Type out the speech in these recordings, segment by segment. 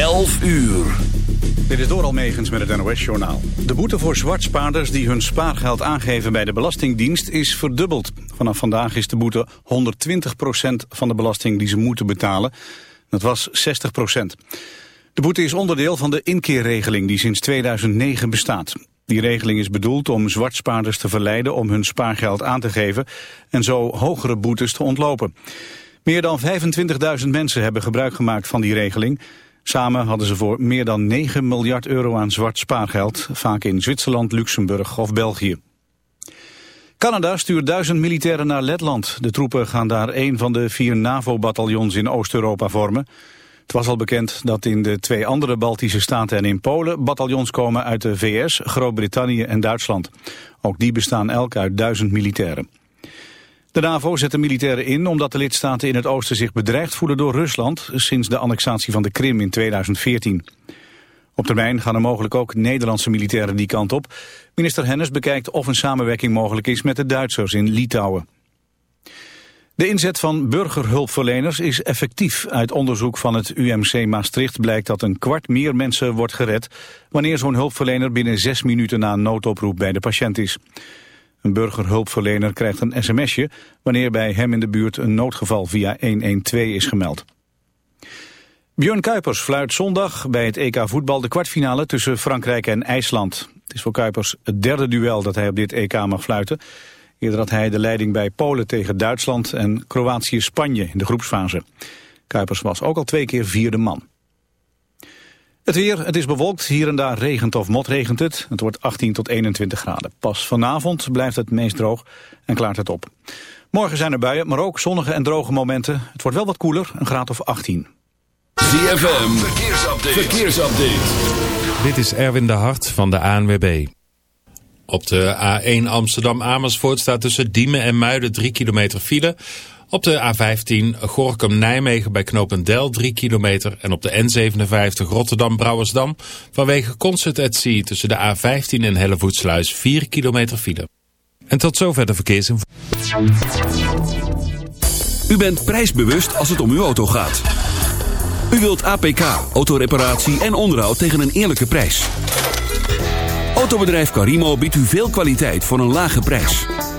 11 uur. Dit is door Almegens met het NOS-journaal. De boete voor zwartspaarders die hun spaargeld aangeven bij de Belastingdienst is verdubbeld. Vanaf vandaag is de boete 120% van de belasting die ze moeten betalen. Dat was 60% De boete is onderdeel van de inkeerregeling die sinds 2009 bestaat. Die regeling is bedoeld om zwartspaarders te verleiden om hun spaargeld aan te geven... en zo hogere boetes te ontlopen. Meer dan 25.000 mensen hebben gebruik gemaakt van die regeling... Samen hadden ze voor meer dan 9 miljard euro aan zwart spaargeld, vaak in Zwitserland, Luxemburg of België. Canada stuurt duizend militairen naar Letland. De troepen gaan daar een van de vier NAVO-bataljons in Oost-Europa vormen. Het was al bekend dat in de twee andere Baltische staten en in Polen bataljons komen uit de VS, Groot-Brittannië en Duitsland. Ook die bestaan elk uit duizend militairen. De NAVO zet de militairen in omdat de lidstaten in het oosten zich bedreigd voelen door Rusland sinds de annexatie van de Krim in 2014. Op termijn gaan er mogelijk ook Nederlandse militairen die kant op. Minister Hennis bekijkt of een samenwerking mogelijk is met de Duitsers in Litouwen. De inzet van burgerhulpverleners is effectief. Uit onderzoek van het UMC Maastricht blijkt dat een kwart meer mensen wordt gered... wanneer zo'n hulpverlener binnen zes minuten na een noodoproep bij de patiënt is. Een burgerhulpverlener krijgt een sms'je wanneer bij hem in de buurt een noodgeval via 112 is gemeld. Björn Kuipers fluit zondag bij het EK voetbal de kwartfinale tussen Frankrijk en IJsland. Het is voor Kuipers het derde duel dat hij op dit EK mag fluiten. Eerder had hij de leiding bij Polen tegen Duitsland en Kroatië-Spanje in de groepsfase. Kuipers was ook al twee keer vierde man. Het weer, het is bewolkt. Hier en daar regent of motregent het. Het wordt 18 tot 21 graden. Pas vanavond blijft het meest droog en klaart het op. Morgen zijn er buien, maar ook zonnige en droge momenten. Het wordt wel wat koeler, een graad of 18. ZFM, verkeersupdate. verkeersupdate. Dit is Erwin de Hart van de ANWB. Op de A1 Amsterdam-Amersfoort staat tussen Diemen en Muiden 3 kilometer file... Op de A15 Gorkum-Nijmegen bij Knopendel 3 kilometer. En op de N57 Rotterdam-Brouwersdam vanwege Concert at Sea tussen de A15 en Hellevoetsluis 4 kilometer file. En tot zover de verkeersinformatie. U bent prijsbewust als het om uw auto gaat. U wilt APK, autoreparatie en onderhoud tegen een eerlijke prijs. Autobedrijf Carimo biedt u veel kwaliteit voor een lage prijs.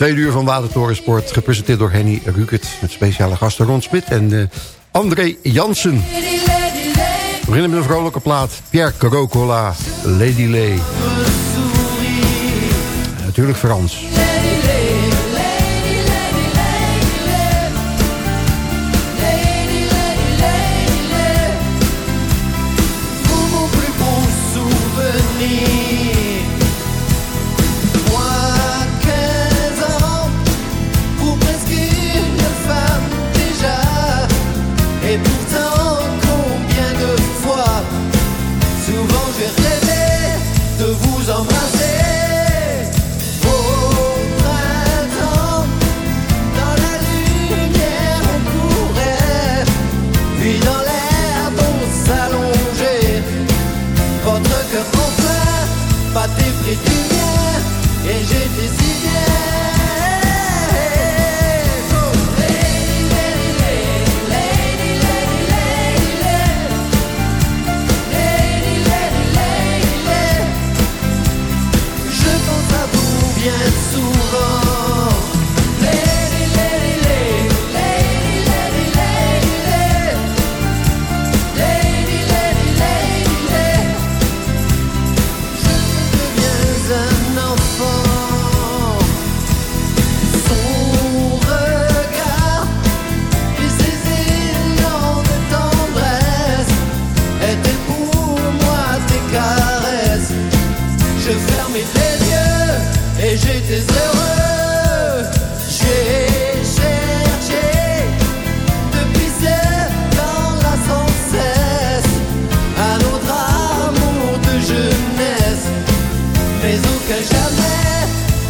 Tweede uur van Watertorensport, gepresenteerd door Henny Rukert... met speciale gasten Ron Smit en eh, André Jansen. We beginnen met een vrolijke plaat. Pierre Corocola, Lady Lay. Natuurlijk Frans.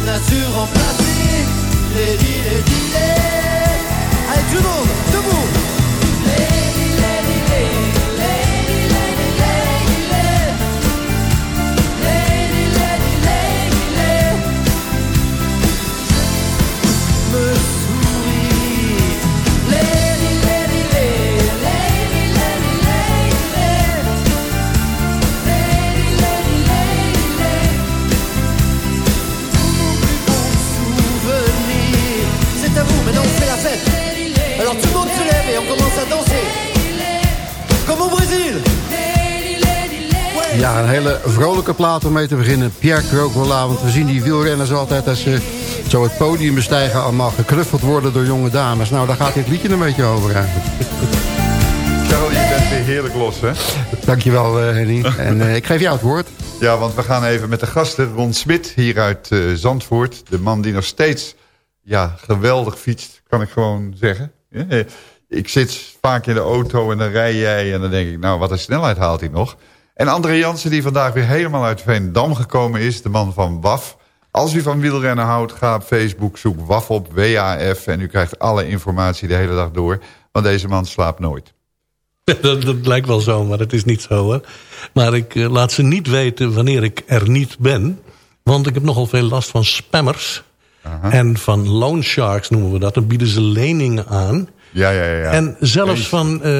nature en plastique. Les lits, les lits. Allez tout le monde, debout een hele vrolijke plaat om mee te beginnen. Pierre Crocola, want we zien die wielrenners altijd... als ze zo het podium bestijgen... allemaal geknuffeld worden door jonge dames. Nou, daar gaat dit liedje een beetje over eigenlijk. Charles, je bent weer heerlijk los, hè? Dankjewel, eh Henny. En eh, ik geef jou het woord. Ja, want we gaan even met de gasten. Ron Smit hier uit eh, Zandvoort. De man die nog steeds ja, geweldig fietst, kan ik gewoon zeggen. Ik zit vaak in de auto en dan rij jij en dan denk ik... nou, wat een snelheid haalt hij nog. En André Jansen die vandaag weer helemaal uit Veendam gekomen is. De man van WAF. Als u van wielrennen houdt, ga op Facebook, zoek WAF op, W-A-F... en u krijgt alle informatie de hele dag door. Want deze man slaapt nooit. Dat, dat lijkt wel zo, maar dat is niet zo hoor. Maar ik eh, laat ze niet weten wanneer ik er niet ben. Want ik heb nogal veel last van spammers. En van loan sharks noemen we dat. Dan bieden ze leningen aan. Ja, ja, ja. En zelfs Jezus. van eh,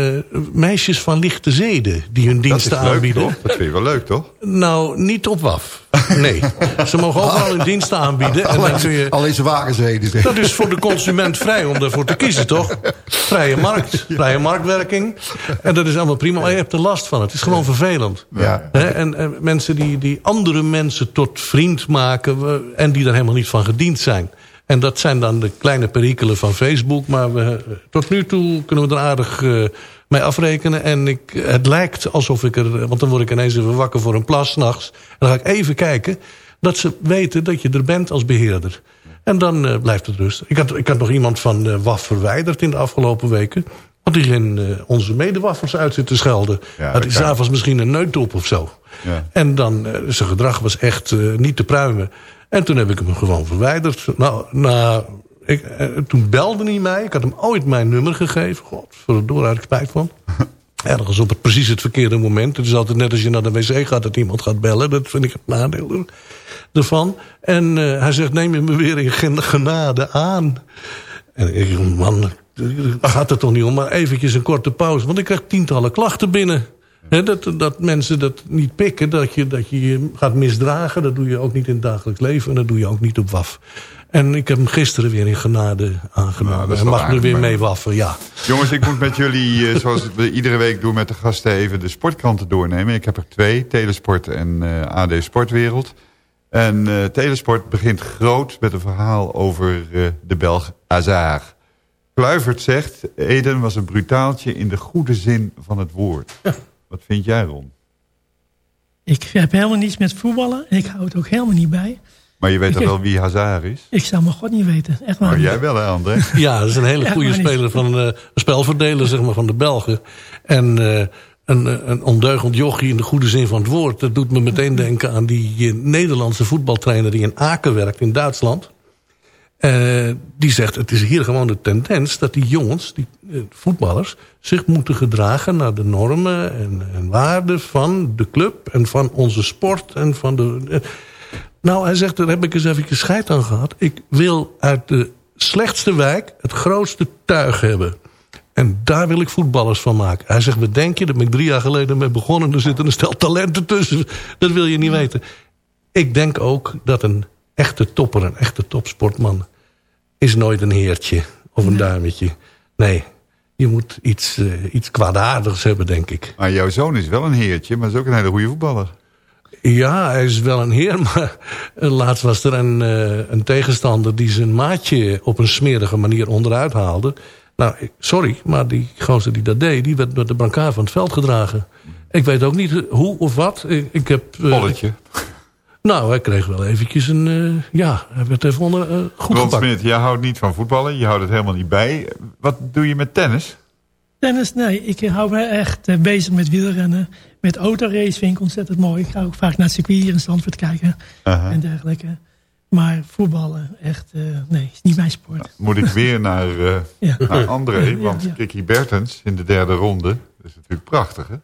meisjes van lichte zeden die hun dat is diensten leuk, aanbieden. toch? Dat vind je wel leuk, toch? Nou, niet op WAF. Nee. Ze mogen overal hun diensten aanbieden. En dan kun je... Alleen ze wagen zeden. Dat is voor de consument vrij om daarvoor te kiezen, toch? Vrije markt, vrije marktwerking. En dat is allemaal prima, maar je hebt er last van. Het is gewoon vervelend. Ja. En, en mensen die, die andere mensen tot vriend maken... en die daar helemaal niet van gediend zijn. En dat zijn dan de kleine perikelen van Facebook. Maar we, tot nu toe kunnen we er aardig eh, mee afrekenen. En ik, het lijkt alsof ik er... Want dan word ik ineens even wakker voor een plas 's nachts. En dan ga ik even kijken dat ze weten dat je er bent als beheerder. En dan eh, blijft het rustig. Ik had, ik had nog iemand van eh, WAF verwijderd in de afgelopen weken. Want die ging onze medewaffers uit zitten schelden. Ja, had dat hij s'avonds misschien een neutop of zo. Ja. En dan, zijn gedrag was echt niet te pruimen. En toen heb ik hem gewoon verwijderd. Nou, nou ik, eh, toen belde hij mij. Ik had hem ooit mijn nummer gegeven. Godverdomme, daar had ik spijt van. Ergens op het, precies het verkeerde moment. Het is altijd net als je naar de wc gaat dat iemand gaat bellen. Dat vind ik het nadeel er- ervan. En eh, hij zegt, neem je me weer in gen- genade aan. En ik man, gaat het toch niet om. Maar eventjes een korte pauze. Want ik krijg tientallen klachten binnen. Dat, dat mensen dat niet pikken. Dat je, dat je je gaat misdragen. Dat doe je ook niet in het dagelijks leven. En dat doe je ook niet op WAF. En ik heb hem gisteren weer in genade aangenomen. Nou, toch mag nu weer mee waffen, ja. Jongens, ik moet met jullie, eh, zoals we iedere week doen met de gasten... even de sportkranten doornemen. Ik heb er twee, Telesport en eh, AD Sportwereld. En eh, Telesport begint groot met een verhaal over de Belg Hazard. Kluivert zegt, Eden was een brutaaltje in de goede zin van het woord. Wat vind jij, Ron? Ik heb helemaal niets met voetballen. En ik hou het ook helemaal niet bij. Maar je weet toch wel wie Hazard is? Ik zou mijn god niet weten. Echt waar. Maar niet. jij wel, hè, André? Ja, dat is een hele goede speler van eh, een spelverdeler zeg maar, van de Belgen. En eh, een, een ondeugend jochie in de goede zin van het woord. Dat doet me meteen denken aan die eh, Nederlandse voetbaltrainer... die in Aken werkt in Duitsland. Eh, die zegt, het is hier gewoon de tendens dat die jongens, die eh, voetballers... zich moeten gedragen naar de normen en, en waarden van de club... en van onze sport en van de... eh, nou, hij zegt, daar heb ik eens even scheid aan gehad. Ik wil uit de slechtste wijk het grootste tuig hebben. En daar wil ik voetballers van maken. Hij zegt, wat denk je? Daar ben ik drie jaar geleden mee begonnen. Er zitten een stel talenten tussen. Dat wil je niet weten. Ik denk ook dat een echte topper, een echte topsportman... is nooit een heertje of een duimetje. Nee, je moet iets, eh, iets kwaadaardigs hebben, denk ik. Maar jouw zoon is wel een heertje, maar is ook een hele goede voetballer. Ja, hij is wel een heer, maar eh, laatst was er een, eh, een tegenstander... die zijn maatje op een smerige manier onderuit haalde. Nou, sorry, maar die gozer die dat deed... die werd door de brancard van het veld gedragen. Ik weet ook niet hoe of wat. Ik, ik heb, eh, Polletje. Nou, hij kreeg wel eventjes een... eh, ja, hij werd even onder, eh, goed Ron gepakt. Smit, jij houdt niet van voetballen. Je houdt het helemaal niet bij. Wat doe je met tennis? Dennis, nee, ik hou me echt eh, bezig met wielrennen. Met autorace vind ik ontzettend mooi. Ik ga ook vaak naar het circuit hier in Zandvoort kijken. Aha. En dergelijke. Maar voetballen, echt, eh, nee, is niet mijn sport. Moet ik weer naar, eh, Ja. naar André? Ja, Want ja. Kiki Bertens in de derde ronde. Dat is natuurlijk prachtig, hè?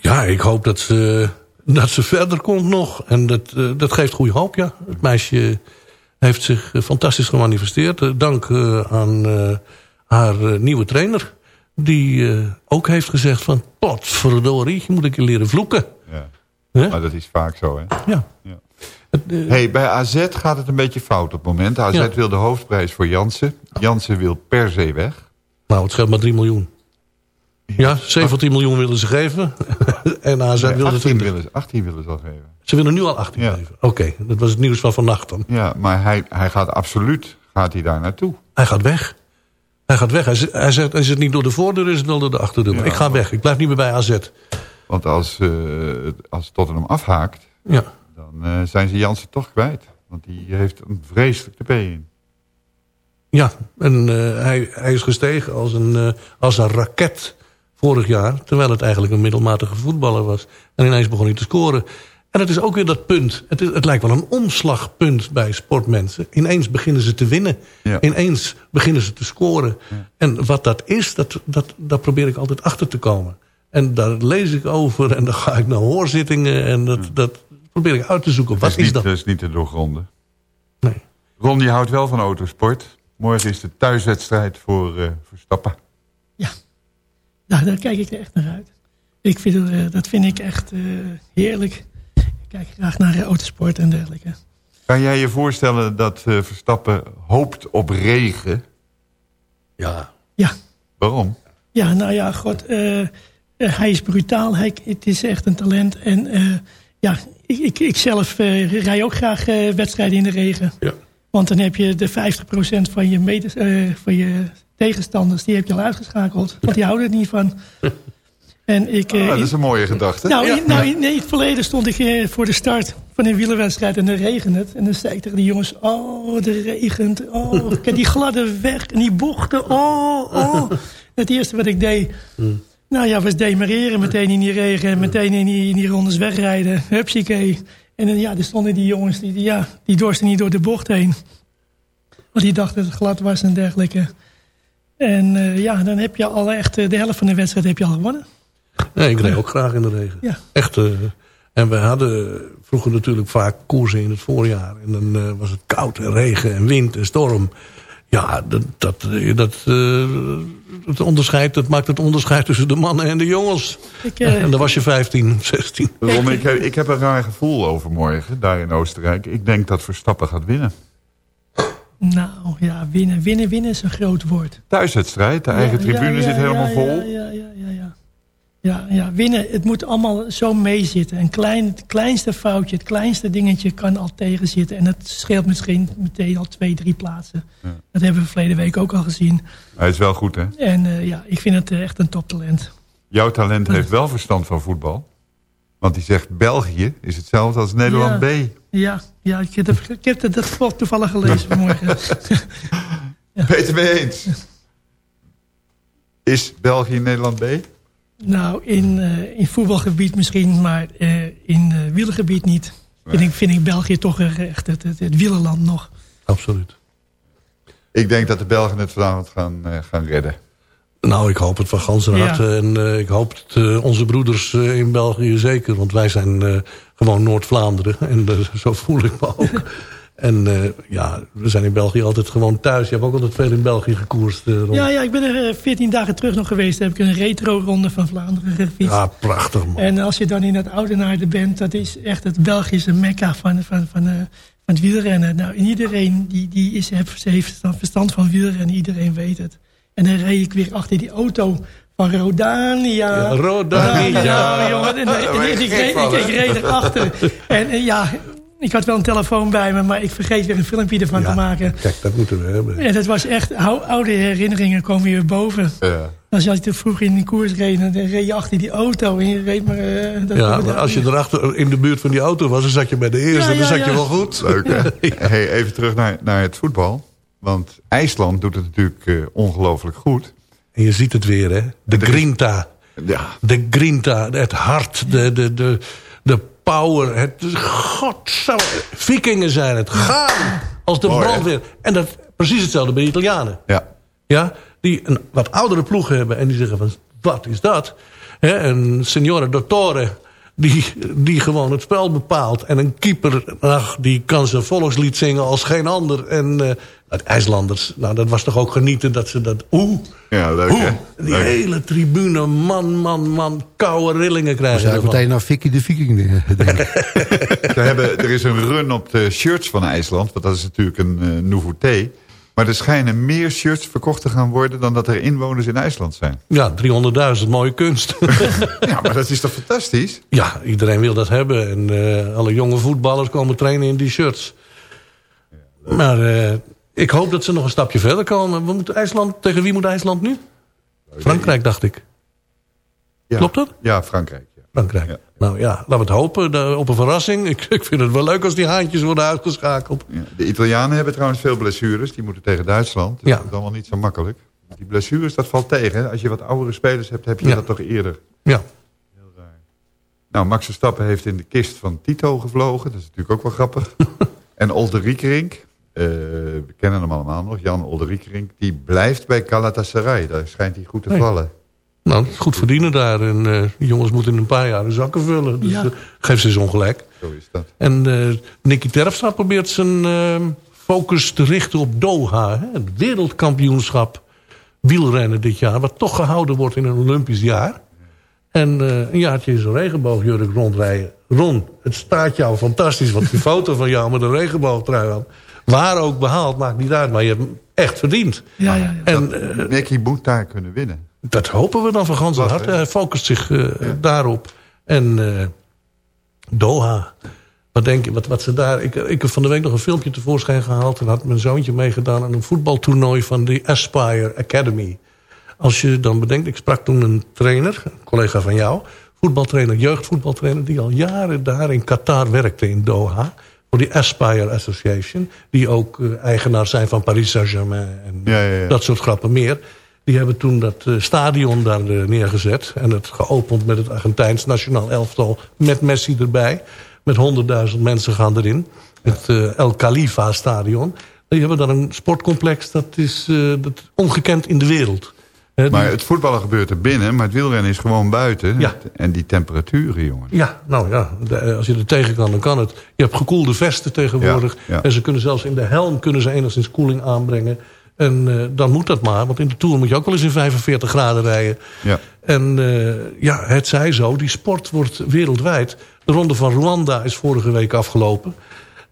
Ja, ik hoop dat ze, dat ze verder komt nog. En dat, eh, dat geeft goede hoop, ja. Het meisje heeft zich eh, fantastisch gemanifesteerd. Eh, dank aan haar nieuwe trainer. Die ook heeft gezegd van... potverdorie, je moet een keer leren vloeken. Ja. Maar dat is vaak zo, hè? Ja. Ja. Hey, bij AZ gaat het een beetje fout op het moment. AZ Ja. wil de hoofdprijs voor Jansen. Jansen wil per se weg. nou, het scheelt maar 3 miljoen. Ja, 17 miljoen willen ze geven. en AZ Nee, wilde 18 20. willen, ze- 18 willen ze al geven. Ze willen nu al 18 Ja. geven. Oké, dat was het nieuws van vannacht dan. Ja, maar hij, hij gaat absoluut gaat hij daar naartoe. Hij gaat weg. Hij gaat weg. Hij zegt, hij zegt, is het niet door de voordeur, is het wel door de achterdeur. Ja. ik ga weg. Ik blijf niet meer bij AZ. Want als, eh als Tottenham afhaakt, Ja. dan eh, zijn ze Jansen toch kwijt. Want die heeft een vreselijk TP in. Ja, en eh, hij, hij is gestegen als een, als een raket vorig jaar. Terwijl het eigenlijk een middelmatige voetballer was. En ineens begon hij te scoren. En het is ook weer dat punt. Het, is, het lijkt wel een omslagpunt bij sportmensen. Ineens beginnen ze te winnen. Ja. Ineens beginnen ze te scoren. En wat dat is, dat, dat, daar probeer ik altijd achter te komen. En daar lees ik over en dan ga ik naar hoorzittingen. En dat, dat probeer ik uit te zoeken. Wat is niet, dat? Dat is niet te doorgronden. Nee. Ron, die houdt wel van autosport. Morgen is de thuiswedstrijd voor eh, Verstappen. Nou, daar kijk ik er echt naar uit. Ik vind, eh, dat vind ik echt eh, heerlijk. Ik kijk graag naar eh, autosport en dergelijke. Kan jij je voorstellen dat eh, Verstappen hoopt op regen? Ja. Ja, Waarom? ja nou ja, god. hij is brutaal. Hij, het is echt een talent. En eh, ja, ik, ik, ik zelf eh, rij ook graag eh, wedstrijden in de regen. Ja. Want dan heb je de 50% van je, meters, eh, van je tegenstanders... die heb je al uitgeschakeld. Want die houden er niet van. En ik, eh, Ah, dat is een mooie gedachte. Nou, in, nou in, nee, het verleden stond ik eh, voor de start van een wielerwedstrijd en dan regent het. En dan zei ik tegen die jongens, oh, het regent. Oh, kijk die gladde weg en die bochten. Oh, oh. Het eerste wat ik deed, nou ja, was demareren meteen in die regen. En meteen in die, in die rondes wegrijden. Hupsiekee. En dan, ja, er stonden die jongens, die, die, ja, die dorsten niet door de bocht heen. Want die dachten dat het glad was en dergelijke. En eh, ja, dan heb je al echt eh, de helft van de wedstrijd heb je al gewonnen. Nee, ik reed ook graag in de regen. Ja. Echt. eh, en we hadden vroeger natuurlijk vaak koersen in het voorjaar. En dan eh, was het koud en regen en wind en storm. Ja, dat, dat, dat, eh, het onderscheid, dat maakt het onderscheid tussen de mannen en de jongens. Ik, En dan was je 15, 16. Ron, ik, heb, ik heb een raar gevoel over morgen, daar in Oostenrijk. Ik denk dat Verstappen gaat winnen. Nou ja, winnen, winnen, winnen is een groot woord. Thuiswedstrijd, de eigen Ja, tribune ja, zit helemaal vol. Ja, ja, ja, ja, ja. Ja, ja, winnen, het moet allemaal zo meezitten. Een klein, het kleinste foutje, het kleinste dingetje kan al tegenzitten. En dat scheelt misschien meteen al twee, drie plaatsen. Dat hebben we verleden week ook al gezien. Hij is wel goed, hè? En eh, ja, ik vind het eh, echt een toptalent. Jouw talent heeft wel verstand van voetbal. Want die zegt België is hetzelfde als Nederland Ja. B. Ja, ja ik heb, ik heb dat, vlog toevallig gelezen vanmorgen. Peter mee eens. Is België Nederland B? Nou, in, eh, in voetbalgebied misschien, maar eh, in eh wielergebied niet. Vind, ik, vind ik België toch echt het, het, het wielerland nog. Absoluut. Ik denk dat de Belgen het vanavond gaan, eh, gaan redden. Nou, ik hoop het van ganse Ja. En eh, ik hoop het, eh, onze broeders eh, in België zeker. Want wij zijn gewoon Noord-Vlaanderen. En zo voel ik me ook. En ja, we zijn in België altijd gewoon thuis. Je hebt ook altijd veel in België gekoerst. Ja, ja, ik ben er eh, 14 dagen terug nog geweest. Heb ik een retro-ronde van Vlaanderen gefietst. Ja, prachtig man. En als je dan in het Oudenaarde bent, dat is echt het Belgische mekka van, van, van, van het wielrennen. Nou, en iedereen die, die is, heeft, heeft verstand van wielrennen, iedereen weet het. En dan reed ik weer achter die auto van Rodania. Ja, Rodania. Ja, jongen. En, en- en ik, ik, reed, ik, ik reed erachter. En, en ja, ik had wel een telefoon bij me, maar ik vergeet weer een filmpje ervan Ja, te maken. Kijk, dat moeten we hebben. En dat was echt, ou- oude herinneringen komen weer boven. Ja. Als je te vroeg in de koers reed, dan reed je achter die auto en je reed maar... eh, dat- Ja, maar als je erachter in de buurt van die auto was, dan zat je bij de eerste. Ja, ja, dan zat ja. je wel goed. Leuk, hè? Hey, even terug naar, naar het voetbal. Want IJsland doet het natuurlijk eh, ongelooflijk goed. En je ziet het weer, hè? De grinta. Ja, De grinta, het hart, de, de, de, de power. Het, God, vikingen zijn het. Gaan als de Mooi, hè? brandweer. En dat precies hetzelfde bij de Italianen. ja. Ja, die een wat oudere ploeg hebben en die zeggen van, wat is dat? Hè, een signore dottore, die, die gewoon het spel bepaalt. En een keeper, ach, die kan zijn volkslied zingen als geen ander. En uh, IJslanders, nou dat was toch ook genieten dat ze dat... Oeh, Ja, leuk oeh, hè? die Leuk. hele tribune, man, man, man, koude rillingen krijgen. ervan. meteen naar Vicky de Viking denken. Ze hebben, er is een run op de shirts van IJsland. Want dat is natuurlijk een eh nouveauté. Maar er schijnen meer shirts verkocht te gaan worden... dan dat er inwoners in IJsland zijn. Ja, 300.000, mooie kunst. Ja, maar dat is toch fantastisch? ja, iedereen wil dat hebben. En eh, alle jonge voetballers komen trainen in die shirts. Maar eh, ik hoop dat ze nog een stapje verder komen. We moeten IJsland, tegen wie moet IJsland nu? Frankrijk, dacht ik. Ja. Klopt dat? Ja, Frankrijk. Ja. Frankrijk. Ja. Nou ja, laten we het hopen de- op een verrassing. Ik, ik vind het wel leuk als die haantjes worden uitgeschakeld. Ja. De Italianen hebben trouwens veel blessures. Die moeten tegen Duitsland. Ja. Dat is allemaal niet zo makkelijk. Die blessures, dat valt tegen. Als je wat oudere spelers hebt, heb je dat toch eerder. Ja, Nou, Max Verstappen heeft in de kist van Tito gevlogen. Dat is natuurlijk ook wel grappig. en Olderiekerink, eh we kennen hem allemaal nog. Jan Olderiekerink, die blijft bij Galatasaray. Daar schijnt hij goed te Nee. vallen. nou, is goed verdienen daar. En eh, die jongens moeten in een paar jaar de zakken vullen. Dus Ja. eh, geef ze eens ongelijk. Zo is dat. En eh Nicky Terpstra probeert zijn focus te richten op Doha. Hè, het wereldkampioenschap wielrennen dit jaar. Wat toch gehouden wordt in een Olympisch jaar. En eh, een jaartje in zo'n regenboogjurk rondrijden. Ron, het staat jou fantastisch. Want die foto van jou met een regenboogtrui aan. Waar ook behaald, maakt niet uit. Maar je hebt hem echt verdiend. Ja, ja, ja. En eh, Nicky moet daar kunnen winnen. dat hopen we dan van ganse harte. Hij focust zich eh, daarop. En eh, Doha. Wat denk je, wat, wat ze daar... Ik, ik heb van de week nog een filmpje tevoorschijn gehaald... en had mijn zoontje meegedaan aan een voetbaltoernooi van de Aspire Academy. Als je dan bedenkt, ik sprak toen een trainer, een collega van jou... voetbaltrainer, jeugdvoetbaltrainer... die al jaren daar in Qatar werkte in Doha... voor die Aspire Association... die ook eh, eigenaar zijn van Paris Saint-Germain... en Ja, ja, ja. dat soort grappen meer. Die hebben toen dat eh, stadion daar eh, neergezet... en het geopend met het Argentijns nationaal elftal... met Messi erbij. Met honderdduizend mensen gaan erin. Het El Khalifa stadion. Die hebben dan een sportcomplex dat is dat is ongekend in de wereld. Hè, Maar het voetballen gebeurt er binnen, maar het wielrennen is gewoon buiten. Ja. En die temperaturen, jongen. Ja, nou ja, de- als je er tegen kan, dan kan het. Je hebt gekoelde vesten tegenwoordig. Ja, ja. En ze kunnen zelfs in de helm kunnen ze enigszins koeling aanbrengen. En eh, dan moet dat maar, want in de Tour moet je ook wel eens in 45 graden rijden. Ja. En eh, ja, het zij zo, die sport wordt wereldwijd. De ronde van Rwanda is vorige week afgelopen.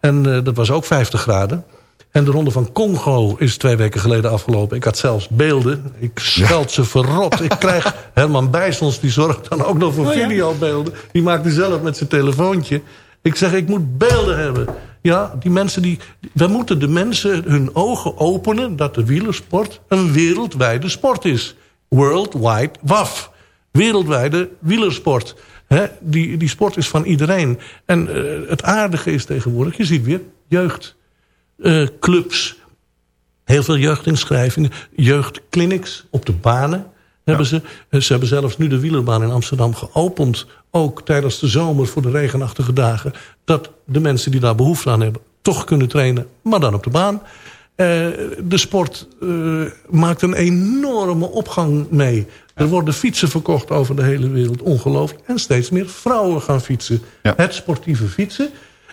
En eh, dat was ook 50 graden. En de ronde van Congo is twee weken geleden afgelopen. Ik had zelfs beelden. Ik scheld ze verrot. Ik krijg Herman Bijsels, die zorgt dan ook nog voor Oh ja? videobeelden. Die maakt die zelf met zijn telefoontje. Ik zeg, ik moet beelden hebben. Ja, die mensen die... We moeten de mensen hun ogen openen... dat de wielersport een wereldwijde sport is. Worldwide WAF. Wereldwijde wielersport. Hè, die, die sport is van iedereen. En eh, het aardige is tegenwoordig... je ziet weer jeugd eh, clubs. Heel veel jeugdinschrijvingen. Jeugdclinics op de banen hebben ze. Eh, Ze hebben zelfs nu de wielerbaan in Amsterdam geopend. Ook tijdens de zomer voor de regenachtige dagen. Dat de mensen die daar behoefte aan hebben toch kunnen trainen. Maar dan op de baan. Eh, de sport eh, maakt een enorme opgang mee. Er worden fietsen verkocht over de hele wereld. Ongelooflijk. En steeds meer vrouwen gaan fietsen. Ja. Het sportieve fietsen.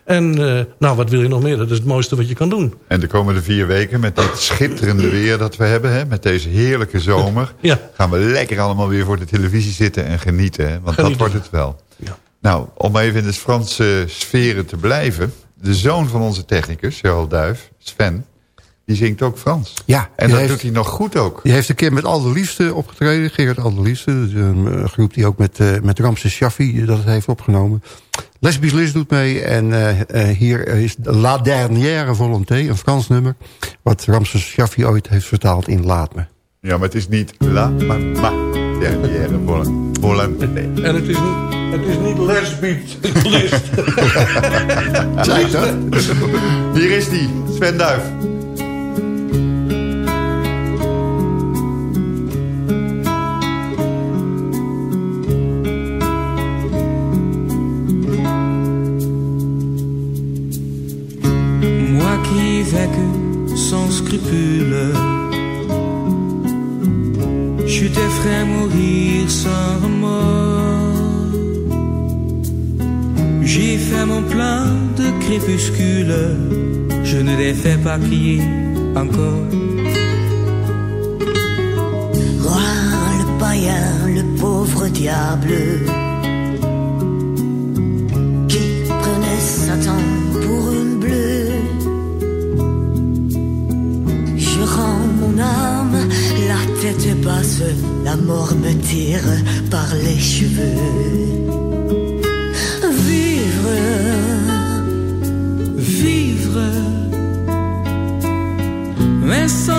En eh, nou, wat wil je nog meer? Dat is het mooiste wat je kan doen. En de komende vier weken met dit schitterende weer dat we hebben... Hè, met deze heerlijke zomer... Ja. gaan we lekker allemaal weer voor de televisie zitten en genieten. Hè, want Genieten. dat wordt het wel. Ja. Nou, om even in de Franse sferen te blijven... de zoon van onze technicus, Gerald Duif, Sven... die zingt ook Frans. Ja, En dat heeft- doet hij nog goed ook. Die heeft een keer met Al de Liefste opgetreden. Gerard Al de Liefste. Dus een eh, groep die ook met, eh met Ramses Shaffi dat heeft opgenomen. Lesbisch Liz doet mee. En eh, eh, hier is La Dernière Volonté, een Frans nummer. Wat Ramses Shaffi ooit heeft vertaald in Laat Me. Ja, maar het is niet la, maar ma. Dernière. Nee. En het is, niet- het is niet lesbisch. Dat? Hier is die, Sven Duif. Sans scrupule, je fait mourir sans remords. J'ai fait mon plein de crépuscule, je ne les fais pas crier encore. Roi, le païen, le pauvre diable la mort me tire par les cheveux. Vivre, vivre. Mais sans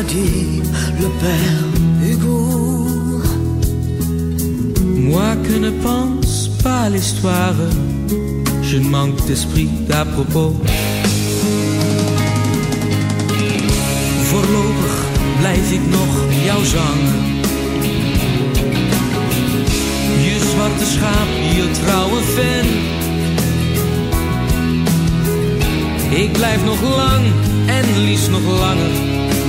Qu'a dit le père Hugo. Moi que ne pense pas l'histoire, je manque d'esprit d'à propos. Voorlopig blijf ik nog jou zangen. Je zwarte schaap, je trouwe fan. Ik blijf nog lang en liefst nog langer,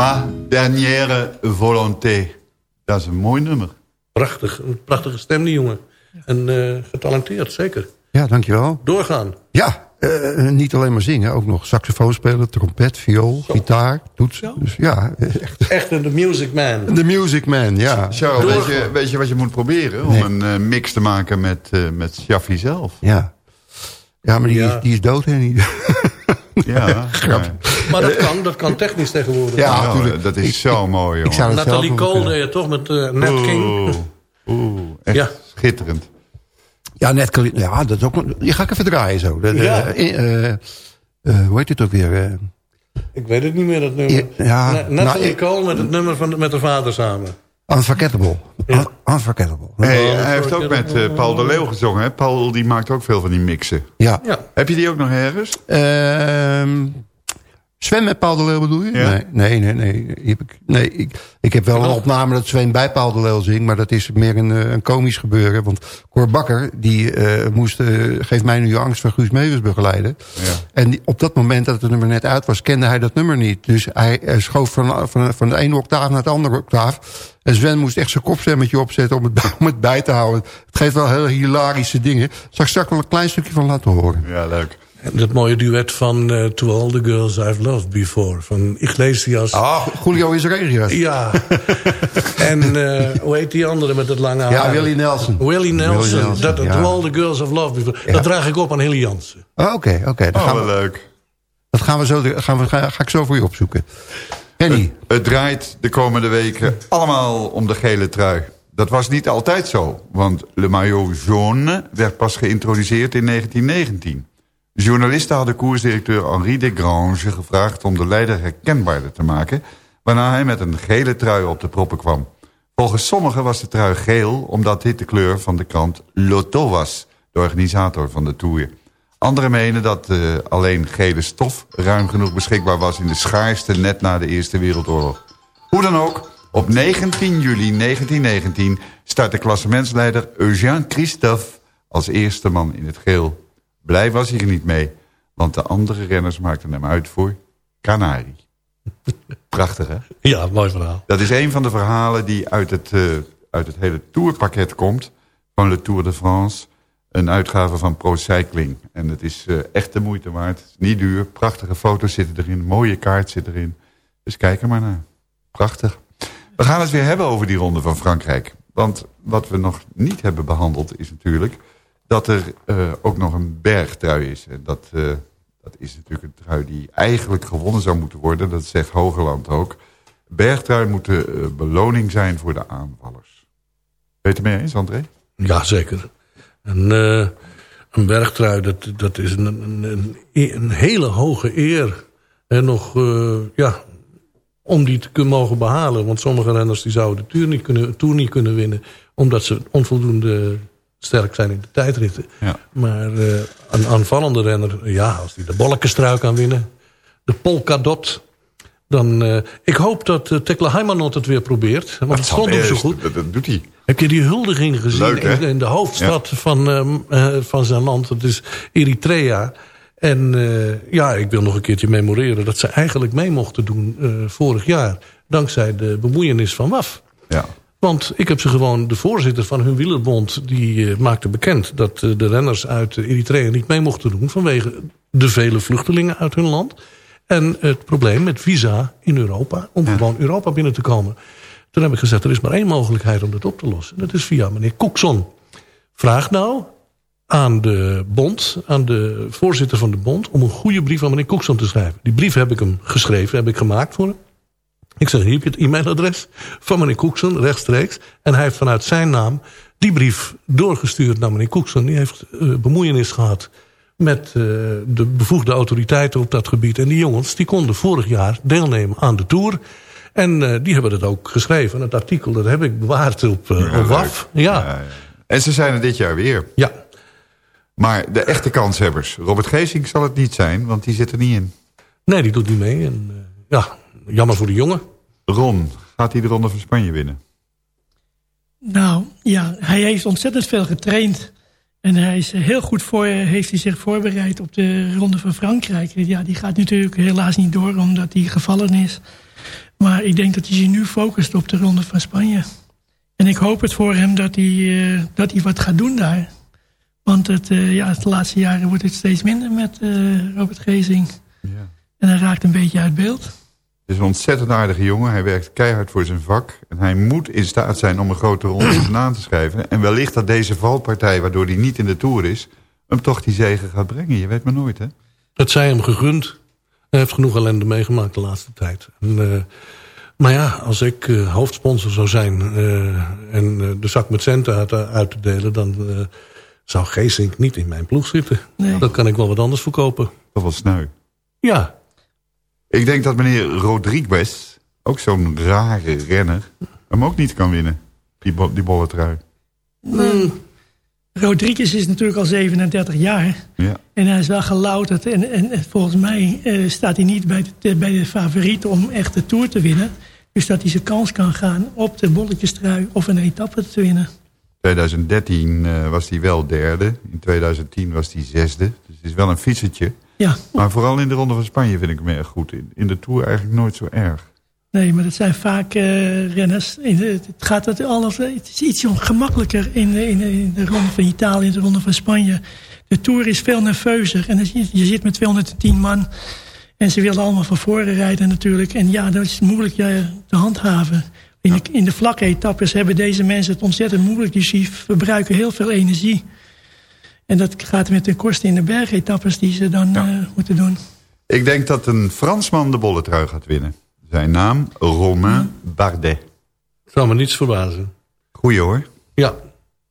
Ma dernière volonté. Dat is een mooi nummer. Prachtig, een prachtige stem die jongen. En eh, getalenteerd, zeker. Ja, dankjewel. Doorgaan. Ja, eh, niet alleen maar zingen. Ook nog saxofoon spelen, trompet, viool, gitaar, toets. Dus ja, echt. Echt een The Music Man. The Music Man, ja. Charles, weet je, weet je wat je moet proberen? Om een eh, mix te maken met, eh met Shaffi zelf. Ja, ja maar die, Ja. Is, die is dood, hè? Ja, Grap. Maar dat kan, dat kan technisch tegenwoordig. Ja, ja, natuurlijk. dat is Ik- zo mooi, jongen. Ik Natalie zelf nog Cole deed het toch met eh Nat King. Oeh, oeh, echt Ja. schitterend. Ja, net, ja, dat is ook, die ga ik even draaien zo. De, de- Ja. eh, eh, hoe heet het ook weer? Ik weet het niet meer, dat nummer. Ja, Natalie nou, ik- Cole met het nummer van, met haar vader samen. Unforgettable. Ja. Un- Unforgettable. Hey, Oh, hij heeft ook met eh, Paul de Leeuw gezongen. Hè? Paul die maakt ook veel van die mixen. Ja. Ja. Heb je die ook nog ergens? Ehm Sven met Paul de Leeuw bedoel je? Ja. Nee, nee, nee. nee. Die heb ik, nee ik, ik heb wel een opname dat Sven bij Paul de Leeuw zingt... maar dat is meer een, eh, een komisch gebeuren. Want Cor Bakker, die eh, moest... eh, Geef mij nu je angst van Guus Meeuwis begeleiden. Ja. En die- op dat moment dat het nummer net uit was... kende hij dat nummer niet. Dus hij schoof van, van, van de ene octaaf naar de andere octaaf. En Sven moest echt zijn kopstemmetje opzetten om het, bij- om het bij te houden. Het geeft wel hele hilarische dingen. Zal ik straks wel een klein stukje van laten horen. Ja, leuk. En dat mooie duet van eh, To All The Girls I've Loved Before. Van Iglesias. Ah, Julio is Regias. Ja. en eh, hoe heet die andere met het lange haar? Ja, Willie Nelson. Willie Nelson. Willie Nelson, dat, ja. To All The Girls I've Loved Before. Ja. Dat draag ik op aan Hilly Jansen. Ah, Oké, oké. dan Oh, gaan we- leuk. Dat gaan we zo, gaan we, ga, ga ik zo voor je opzoeken. Henny. Het, draait de komende weken allemaal om de gele trui. Dat was niet altijd zo, want Le Maillot Jaune werd pas geïntroduceerd in 1919. Journalisten hadden koersdirecteur Henri de Grange gevraagd om de leider herkenbaarder te maken, waarna hij met een gele trui op de proppen kwam. Volgens sommigen was de trui geel omdat dit de kleur van de krant Lotto was, de organisator van de Tour. Anderen menen dat uh, alleen gele stof ruim genoeg beschikbaar was in de schaarste net na de Eerste Wereldoorlog. Hoe dan ook, op 19 juli 1919 start de klassementsleider Eugène Christophe als eerste man in het geel. Blij was hij er niet mee, want de andere renners maakten hem uit voor Canari. Prachtig, hè? Ja, mooi verhaal. Dat is een van de verhalen die uit het, uh, uit het hele tourpakket komt... van Le Tour de France, een uitgave van Pro Cycling. En het is uh, echt de moeite waard. Het is niet duur, prachtige foto's zitten erin, mooie kaart zit erin. Dus kijk er maar naar. Prachtig. We gaan het weer hebben over die ronde van Frankrijk. Want wat we nog niet hebben behandeld is natuurlijk... dat er uh, ook nog een bergtrui is. En dat, uh, dat is natuurlijk een trui die eigenlijk gewonnen zou moeten worden. Dat zegt Hogeland ook. Bergtrui moet de beloning zijn voor de aanvallers. Weet je het mee eens, André? Ja, Een, uh, een bergtrui, dat, dat is een, een, een, hele hoge eer. En nog, uh, ja, om die te kunnen mogen behalen. Want sommige renners die zouden de tour niet kunnen, tour niet kunnen winnen... omdat ze onvoldoende sterk zijn in de tijdritten. Ja. Maar uh, een aanvallende renner, ja, als die de bolkenstrui kan winnen... de polkadot... Dan, uh, ik hoop dat Tekla Heimanot het weer probeert. Want het stond hem zo goed. Dat, dat, doet hij. Heb je die huldiging gezien Leuk, in, in, de hoofdstad ja. van, uh, van zijn land? Dat is Eritrea. En uh, ja, ik wil nog een keertje memoreren... dat ze eigenlijk mee mochten doen uh, vorig jaar. Dankzij de bemoeienis van WAF. Ja. Want ik heb ze gewoon, de voorzitter van hun wielerbond... die uh, maakte bekend dat de renners uit Eritrea niet mee mochten doen... vanwege de vele vluchtelingen uit hun land... en het probleem met visa in Europa... om ja. gewoon Europa binnen te komen. Toen heb ik gezegd, er is maar één mogelijkheid om dit op te lossen. Dat is via meneer Cookson. Vraag nou aan de bond, aan de voorzitter van de bond... om een goede brief aan meneer Cookson te schrijven. Die brief heb ik hem geschreven, heb ik gemaakt voor hem. Ik zeg, hier heb je het e-mailadres van meneer Cookson, rechtstreeks. En hij heeft vanuit zijn naam die brief doorgestuurd naar meneer Cookson. Die heeft uh, bemoeienis gehad met uh, de bevoegde autoriteiten op dat gebied. En die jongens die konden vorig jaar deelnemen aan de Tour... En uh, die hebben het ook geschreven. Het artikel dat heb ik bewaard op, uh, op WAF. Ja. Ja, ja. En ze zijn er dit jaar weer. Ja. Maar de echte kanshebbers. Robert Geesink zal het niet zijn, want die zit er niet in. Nee, die doet niet mee. En, uh, ja, jammer voor de jongen. Ron, gaat hij de Ronde van Spanje winnen? Nou, ja, hij heeft ontzettend veel getraind. En hij is heel goed voor, heeft hij zich voorbereid op de Ronde van Frankrijk. Ja, die gaat natuurlijk helaas niet door, omdat hij gevallen is. Maar ik denk dat hij zich nu focust op de Ronde van Spanje. En ik hoop het voor hem dat hij, uh, dat hij wat gaat doen daar. Want het, uh, ja, de laatste jaren wordt het steeds minder met uh, Robert Gezing. Ja. En hij raakt een beetje uit beeld. Het is een ontzettend aardige jongen. Hij werkt keihard voor zijn vak. En hij moet in staat zijn om een grote ronde aan te schrijven. En wellicht dat deze valpartij, waardoor hij niet in de Tour is... hem toch die zegen gaat brengen. Je weet maar nooit, hè? Het zij hem gegund. Hij heeft genoeg ellende meegemaakt de laatste tijd. En, uh, maar ja, als ik uh, hoofdsponsor zou zijn... Uh, en de zak met centen uit, uit te delen... dan zou Geesink niet in mijn ploeg zitten. Nee. Dan kan ik wel wat anders verkopen. Dat was sneu. Ja. Ik denk dat meneer Rodriguez, ook zo'n rare renner... hem ook niet kan winnen, die, bo die bolle trui. Mm. Rodriguez is natuurlijk al 37 jaar. Ja. En hij is wel gelouterd. En, en, en volgens mij uh, staat hij niet bij de, bij de favorieten om echt de Tour te winnen. Dus dat hij zijn kans kan gaan op de bolletjestrui of een etappe te winnen. 2013 uh, was hij wel derde. In 2010 was hij zesde. Dus het is wel een fietsertje. Ja. Maar vooral in de Ronde van Spanje vind ik hem erg goed. In, in de Tour eigenlijk nooit zo erg. Nee, maar dat zijn vaak uh, renners. Het gaat het alles. Het is iets gemakkelijker in de, in, in de ronde van Italië, in de ronde van Spanje. De Tour is veel nerveuzer. En je, je zit met 210 man. En ze willen allemaal van voren rijden natuurlijk. En ja, dat is moeilijk uh, te handhaven. In de, in de vlakke etappes hebben deze mensen het ontzettend moeilijk. Dus die verbruiken heel veel energie. En dat gaat met de kosten in de bergetappes die ze dan ja. uh, moeten doen. Ik denk dat een Fransman de bolletrui gaat winnen. Zijn naam Romain Bardet. Zou me niets verbazen. Goeie hoor. Ja,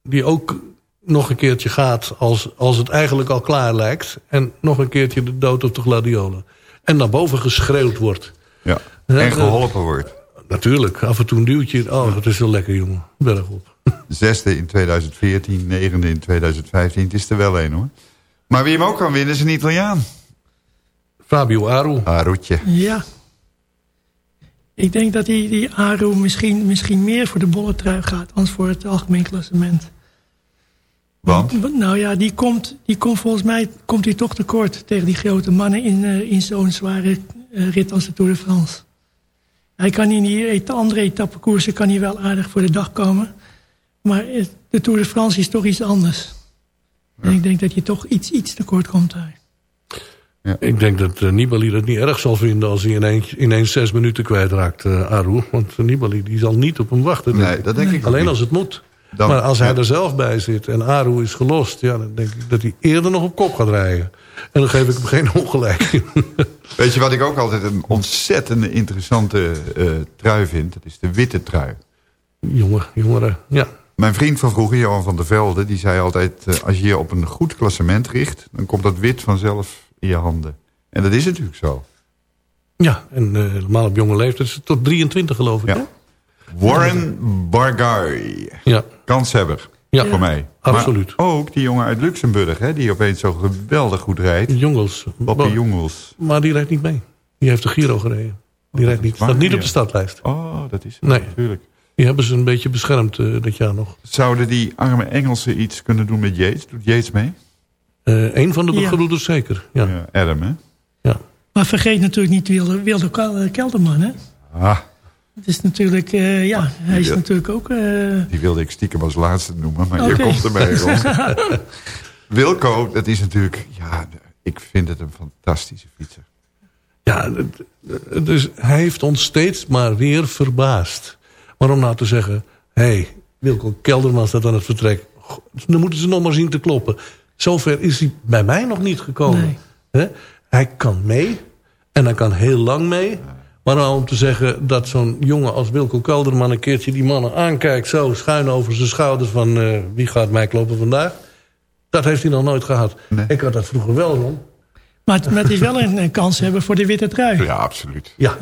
die ook nog een keertje gaat als, als het eigenlijk al klaar lijkt. En nog een keertje de dood op de gladiolen. En naar boven geschreeuwd wordt. Ja. En eh, geholpen wordt. Natuurlijk, af en toe een duwtje. Oh, dat is wel lekker, jongen. Bergop. Zesde in 2014, negende in 2015. Het is er wel een hoor. Maar wie hem ook kan winnen is een Italiaan. Fabio Aru. Aru'tje. Ja. Ik denk dat die, die Aru misschien, misschien meer voor de bolletrui gaat... dan voor het algemeen klassement. Want? Nou ja, die komt, die komt volgens mij komt hij toch tekort... tegen die grote mannen in, eh, in zo'n zware eh, rit als de Tour de France. Hij kan in die et- andere etappekoersen kan hij wel aardig voor de dag komen. Maar de Tour de France is toch iets anders. En ik denk dat je toch iets, iets tekort komt daar. Ik denk dat eh, Nibali dat niet erg zal vinden... als hij ineens, ineens zes minuten kwijtraakt, eh Aru. Want Nibali die zal niet op hem wachten. Nee, dat denk ik Alleen niet. als het moet. Dan- maar als hij ja. er zelf bij zit en Aru is gelost... Ja, dan denk ik dat hij eerder nog op kop gaat rijden. En dan geef ik hem geen ongelijk. Weet je wat ik ook altijd een ontzettende interessante eh, trui vind? Dat is de witte trui. Jongen, jongeren, ja. Mijn vriend van vroeger, Johan van der Velde, die zei altijd... als je je op een goed klassement richt... dan komt dat wit vanzelf in je handen. En dat is natuurlijk zo. Ja, en eh, helemaal op jonge leeftijd is het tot 23 geloof ik. Ja. Hè? Warren Bargari. Ja. Kanshebber. Ja, voor mij. absoluut. Maar ook die jongen uit Luxemburg, hè, die opeens zo geweldig goed rijdt. Boppie Maar- Jongels. Maar die rijdt niet mee. Die heeft de Giro gereden. Die rijdt niet. Staat niet op de startlijst. Oh, dat is het Nee. natuurlijk. Die hebben ze een beetje beschermd eh, dit jaar nog. Zouden die arme Engelsen iets kunnen doen met Yates? Doet Yates mee? Eh een van de Ja. gebroeders zeker. Ja. Ja, Adam, hè? Ja. Maar vergeet natuurlijk niet Wilde, Wilde Kel- Kelderman, hè? Ah, Het is natuurlijk, eh, ja, hij is natuurlijk ook... eh, die wilde ik stiekem als laatste noemen, maar je Oké. komt erbij, Ron. Wilco, dat is natuurlijk... Ja, ik vind het een fantastische fietser. Ja, dus hij heeft ons steeds maar weer verbaasd. Maar om nou te zeggen... hé, hey, Wilco Kelderman staat aan het vertrek. Dan moeten ze nog maar zien te kloppen. Zover is hij bij mij nog niet gekomen. Hè? Hij kan mee. En hij kan heel lang mee. Maar nou om te zeggen dat zo'n jongen als Wilco Kelderman... een keertje die mannen aankijkt... zo schuin over zijn schouders van... eh, wie gaat mij kloppen vandaag? Dat heeft hij nog nooit gehad. Ik had dat vroeger wel, man. maar, het, maar het is wel een, een kans hebben voor de witte trui. Ja, absoluut. Ja.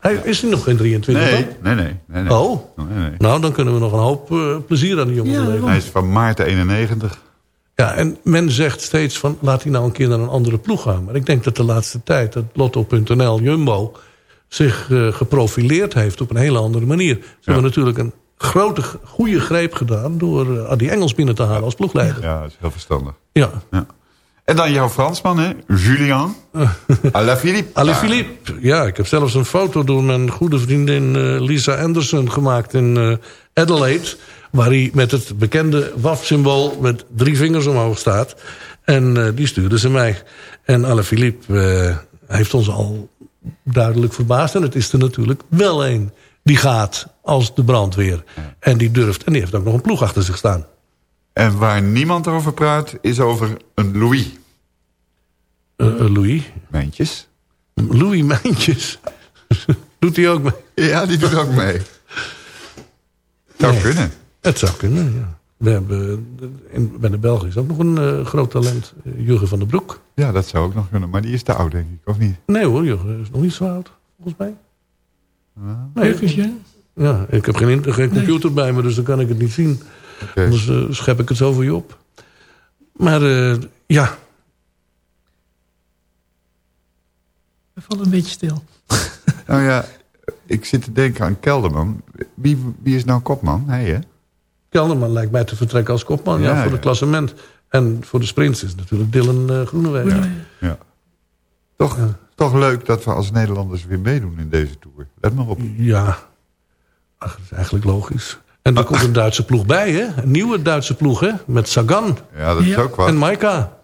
Hij, is hij nog geen 23 Nee, dan? nee, nee. nee, nee. Oh, Nee, nee. nou dan kunnen we nog een hoop eh, plezier aan die jongen Ja, beleven. Hij is van maart 91. Ja, en men zegt steeds van laat hij nou een keer naar een andere ploeg gaan. Maar ik denk dat de laatste tijd dat Lotto.nl Jumbo zich eh, geprofileerd heeft op een hele andere manier. Ze hebben natuurlijk een grote, goede greep gedaan door eh, die Engels binnen te halen als ploegleider. Ja, dat is heel verstandig. Ja. Ja. En dan jouw Fransman, hè? Julien Alaphilippe. Alaphilippe. Ja, ik heb zelfs een foto door mijn goede vriendin eh, Lisa Anderson gemaakt in Adelaide. Waar hij met het bekende WAF-symbool met drie vingers omhoog staat. En eh, die stuurde ze mij. En Alaphilippe eh heeft ons al duidelijk verbaasd. En het is er natuurlijk wel een. Die gaat als de brandweer. En die durft. En die heeft ook nog een ploeg achter zich staan. En waar niemand over praat, is over een Louis. Eh, Louis. Mijntjes. Louis Mijntjes. Doet hij ook mee? Ja, die doet ook mee. Zou Nee. kunnen. Het zou kunnen, ja. We hebben in, bij de Belgen is ook nog een eh, groot talent. eh, Jurgen van der Broek. Ja, dat zou ook nog kunnen. Maar die is te oud, denk ik. Of niet? Nee hoor, Jurgen is nog niet zo oud, volgens mij. Nee, Jurgen? ja, ik heb geen, computer bij me, dus dan kan ik het niet zien. Anders eh, schep ik het zo voor je op. Maar eh, ja, We vallen een beetje stil. Nou ja, ik zit te denken aan Kelderman. Wie, wie is nou kopman? Hij, hè? Kelderman lijkt mij te vertrekken als kopman ja, Ja, voor ja. het klassement. En voor de sprints is natuurlijk Dylan Groenewegen. Ja. Ja. Toch, toch leuk dat we als Nederlanders weer meedoen in deze Tour. Let maar op. Ja, Ach, dat is eigenlijk logisch. En er komt een Duitse ploeg bij, hè? Een nieuwe Duitse ploeg, hè? Met Sagan Ja, dat is Ja. ook wat. en Maika.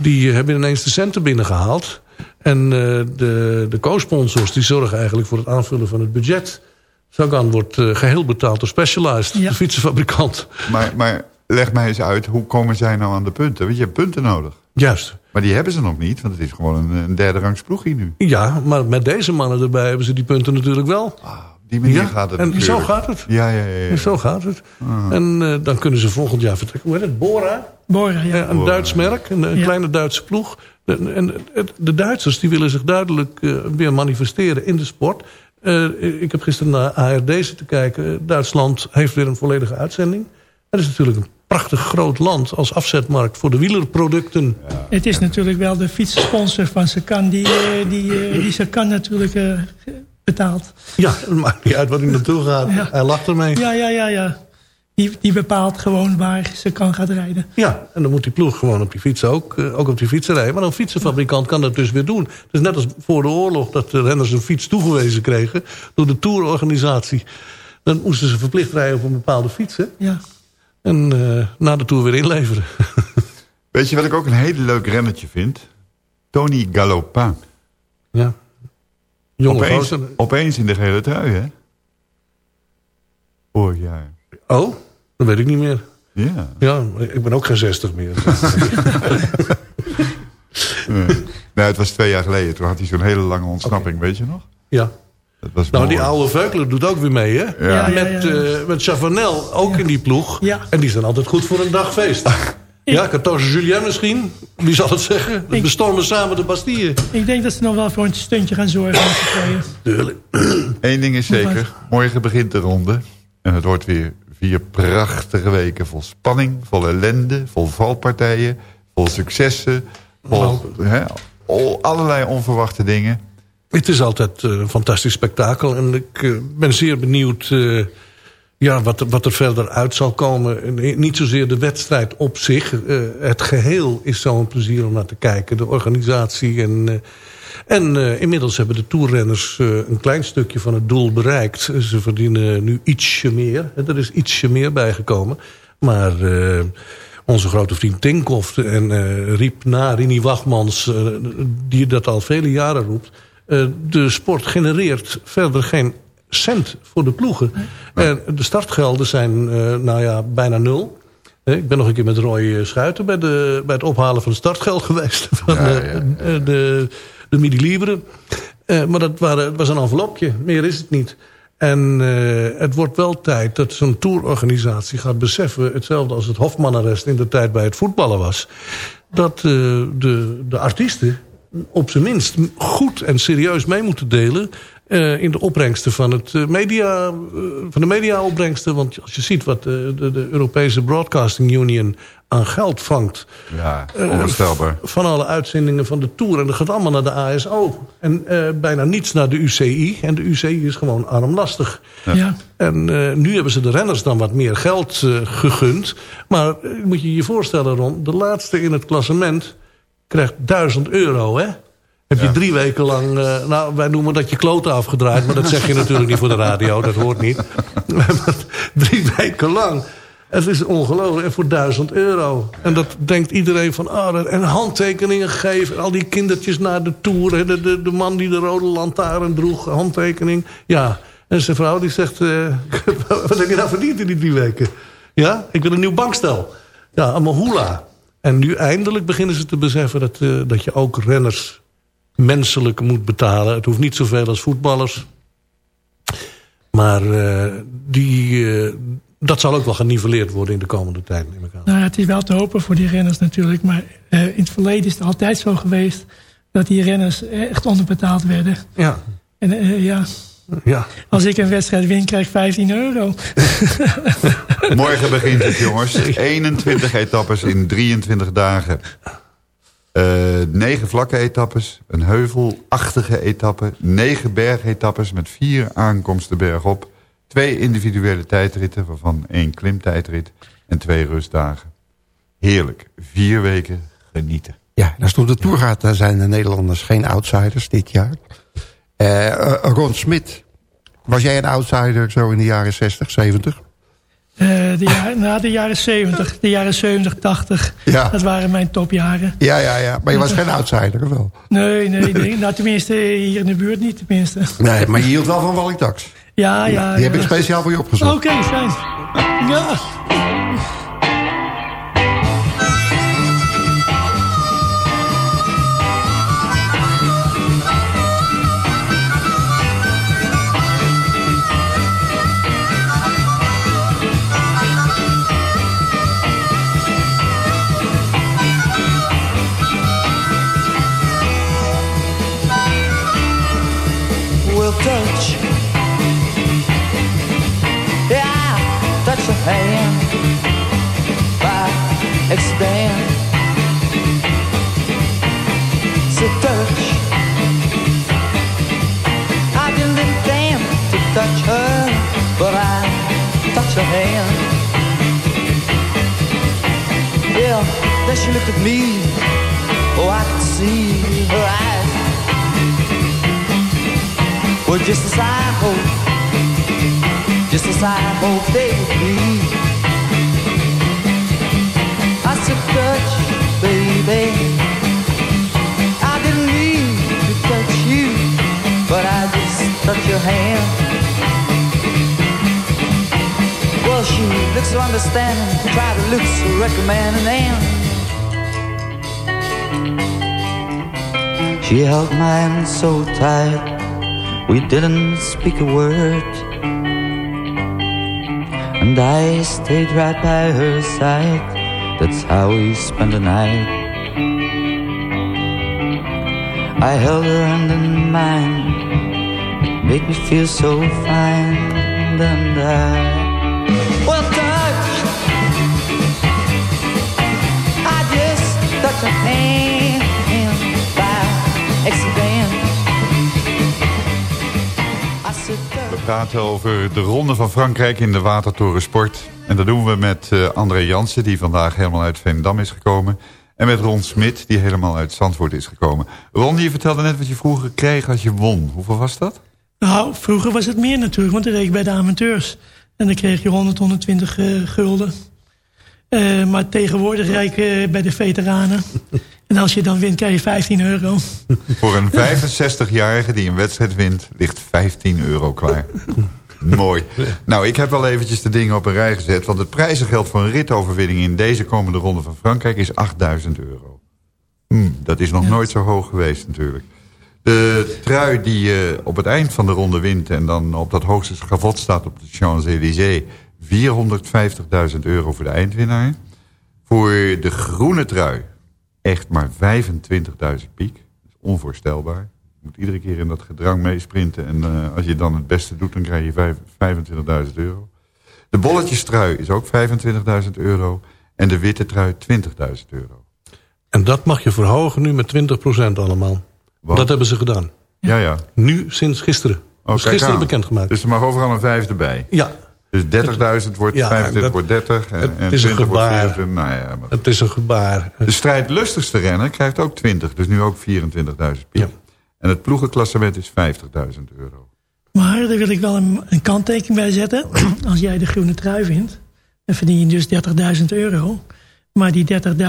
Die eh, hebben ineens de centen binnengehaald. En eh, de, de co-sponsors die zorgen eigenlijk voor het aanvullen van het budget. Sagan wordt eh, geheel betaald door Specialized, Ja. de fietsenfabrikant. Maar, maar leg mij eens uit, hoe komen zij nou aan de punten? Want je hebt punten nodig. Juist. Maar die hebben ze nog niet, want het is gewoon een, een derde rangs ploegie nu. Ja, maar met deze mannen erbij hebben ze die punten natuurlijk wel. Die manier Ja, gaat het en natuurlijk. zo gaat het. Ja, ja, ja. ja. En zo gaat het. En eh, dan kunnen ze volgend jaar vertrekken. Hoe heet het? Bora? Bora, ja. Eh, een Duits merk, een, een Ja. kleine Duitse ploeg. En, en het- de Duitsers die willen zich duidelijk weer manifesteren in de sport. Eh, ik heb gisteren naar ARD zitten kijken. Duitsland heeft weer een volledige uitzending. Het is natuurlijk een prachtig groot land als afzetmarkt voor de wielerproducten. Het is natuurlijk wel de fietssponsor van Sakan die, eh, die, eh, die Sakan natuurlijk betaalt. Ja, het maakt niet uit waar hij naartoe gaat. Ja. Hij lacht ermee. Ja, ja, ja, ja. Die, die bepaalt gewoon waar Sakan gaat rijden. Ja, en dan moet die ploeg gewoon op die fiets ook, eh, ook op die fietsen rijden. Maar een fietsenfabrikant kan dat dus weer doen. Het is net als voor de oorlog dat de renners een fiets toegewezen kregen... door de tourorganisatie. Dan moesten ze verplicht rijden op een bepaalde fietsen. Ja. En eh, na de tour weer inleveren. Weet je wat ik ook een hele leuk rennetje vind? Tony Galopin. Ja. Jonge Opeens, opeens in de gele trui, hè? Vorig jaar. Oh, dat weet ik niet meer. Ja. Ja, ik ben ook geen 60 meer. Nee. nee, het was twee jaar geleden. Toen had hij zo'n hele lange ontsnapping, weet je nog? ja. Dat was Nou, die oude Veukler doet ook weer mee, hè? Ja. Met, eh met Chavanel, ook in die ploeg. Ja. En die zijn altijd goed voor een dagfeest. Ja, 14 Julien misschien. Wie zal het zeggen? We Ik- bestormen samen de Bastille. Ik denk dat ze nog wel voor een stuntje gaan zorgen. Tuurlijk. Eén ding is zeker. Morgen begint de ronde. En het wordt weer vier prachtige weken vol spanning, vol ellende, vol valpartijen, vol successen, vol al- allerlei onverwachte dingen. Het is altijd eh, een fantastisch spektakel. En ik eh, ben zeer benieuwd eh, ja, wat, er- wat er verder uit zal komen. En, Niet zozeer de wedstrijd op zich. het geheel is zo'n plezier om naar te kijken. De organisatie. En, en eh, inmiddels hebben de toerrenners eh, een klein stukje van het doel bereikt. Ze verdienen nu ietsje meer. Er is ietsje meer bijgekomen. Maar eh, onze grote vriend Tinkoff en riep na Rini Wachmans... die dat al vele jaren roept... de sport genereert verder geen cent voor de ploegen. En de startgelden zijn nou ja, bijna nul. Ik ben nog een keer met Roy Schuiten bij, de, bij het ophalen van het startgeld geweest. Van Ja, ja, de, de Midi Libre. Eh, maar dat waren, het was een envelopje, meer is het niet. En eh, het wordt wel tijd dat zo'n tourorganisatie gaat beseffen... hetzelfde als het Hofmanarrest in de tijd bij het voetballen was... dat eh, de, de artiesten op zijn minst goed en serieus mee moeten delen... eh, in de opbrengsten van, het, eh, media, eh, van de media-opbrengsten. Want als je ziet wat de, de, de Europese Broadcasting Union aan geld vangt... Ja, onvoorstelbaar. van alle uitzendingen van de Tour. En dat gaat allemaal naar de ASO. En eh, bijna niets naar de UCI. En de UCI is gewoon armlastig. Ja. En eh, nu hebben ze de renners dan wat meer geld eh, gegund. Maar moet je je voorstellen, Ron... de laatste in het klassement krijgt 1000 euro, hè? Heb je drie weken lang... eh, nou, wij noemen dat je kloten afgedraaid... maar dat zeg je natuurlijk niet voor de radio. Dat hoort niet. Drie weken lang... Het is ongelooflijk. En voor 1000 euro. En dat denkt iedereen van... Ah, en handtekeningen geven. En al die kindertjes naar de tour. hè. De, de, de man die de rode lantaarn droeg. Handtekening. Ja. En zijn vrouw die zegt... eh, wat heb je nou verdiend in die drie weken? Ja, ik wil een nieuw bankstel. Ja, allemaal hoela. En nu eindelijk beginnen ze te beseffen... dat, eh, dat je ook renners menselijk moet betalen. Het hoeft niet zoveel als voetballers. Maar eh, die, eh, dat zal ook wel geniveleerd worden in de komende tijd, neem ik aan. Nou, ja, het is wel te hopen voor die renners natuurlijk. Maar eh, in het verleden is het altijd zo geweest... dat die renners echt onderbetaald werden. Ja, En ja, ja. als ik een wedstrijd win, krijg ik 15 euro. Morgen begint het, jongens. 21 etappes in 23 dagen. Eh, negen vlakke etappes, een heuvelachtige etappe, negen bergetappes met vier aankomsten bergop, twee individuele tijdritten, waarvan één klimtijdrit en twee rustdagen. Heerlijk, vier weken genieten. Ja, daar stond de Tour gaat. Daar zijn de Nederlanders geen outsiders dit jaar. Eh, Ron Smit. Was jij een outsider zo in de jaren 60, 70? Eh, de, jaren, na de jaren 70, de jaren 70, 80. Ja. Dat waren mijn topjaren. Ja, ja, ja. Maar je was geen outsider, of wel? Nee, nee, nee. Nou, tenminste, hier in de buurt niet, tenminste. Nee, maar je hield wel van Wally Tax. Ja, ja. Die heb ik speciaal voor je opgezocht. Oké, fijn. Ja. Yeah, she looked at me. Oh, I could see her eyes. Well, just as I hoped, just as I hoped they would be. I said, touch, baby. I didn't mean to touch you, but I just touched your hand. Well, she looks so understanding, tried to look so recommending, and she held my hand so tight, we didn't speak a word. And I stayed right by her side. That's how we spent the night. I held her hand in mine. It made me feel so fine. And I, well, touch. I just touched her hand We praten over de Ronde van Frankrijk in de Watertoren Sport. En dat doen we met eh, André Jansen, die vandaag helemaal uit Veendam is gekomen. En met Ron Smit, die helemaal uit Zandvoort is gekomen. Ron, je vertelde net wat je vroeger kreeg als je won. Hoeveel was dat? Nou, vroeger was het meer natuurlijk, want dan reed ik bij de amateurs. En dan kreeg je 100, 120 eh, gulden. Eh, maar tegenwoordig rijd ik eh, bij de veteranen. en als je dan wint, krijg je 15 euro. Voor een 65-jarige die een wedstrijd wint, ligt 15 euro klaar. Mooi. Nou, ik heb wel eventjes de dingen op een rij gezet. Want het prijzengeld voor een ritoverwinning in deze komende ronde van Frankrijk is 8000 euro. Hm, dat is nog nooit zo hoog geweest natuurlijk. De trui die je op het eind van de ronde wint... en dan op dat hoogste schavot staat op de Champs-Élysées... 450.000 euro voor de eindwinnaar. Voor de groene trui echt maar 25.000 piek. Dat is onvoorstelbaar. Je moet iedere keer in dat gedrang meesprinten. En eh, als je dan het beste doet, dan krijg je vijf- 25.000 euro. De bolletjestrui is ook 25.000 euro. En de witte trui 20.000 euro. En dat mag je verhogen nu met 20% allemaal. Wat? Dat hebben ze gedaan. Ja, ja. Nu sinds gisteren. Oh, dus gisteren bekendgemaakt. Dus er mag overal een vijf erbij. Ja, Dus 30.000 wordt Ja, 25 dat- wordt 30. En, het en is een 20 wordt gebaar. 24. Nou ja, maar het is een gebaar. De strijdlustigste renner krijgt ook 20. Dus nu ook 24.000 piek. Ja. En het ploegenklassement is 50.000 euro. Maar daar wil ik wel een, een kanttekening bij zetten. Als jij de groene trui vindt, dan verdien je dus 30.000 euro. Maar die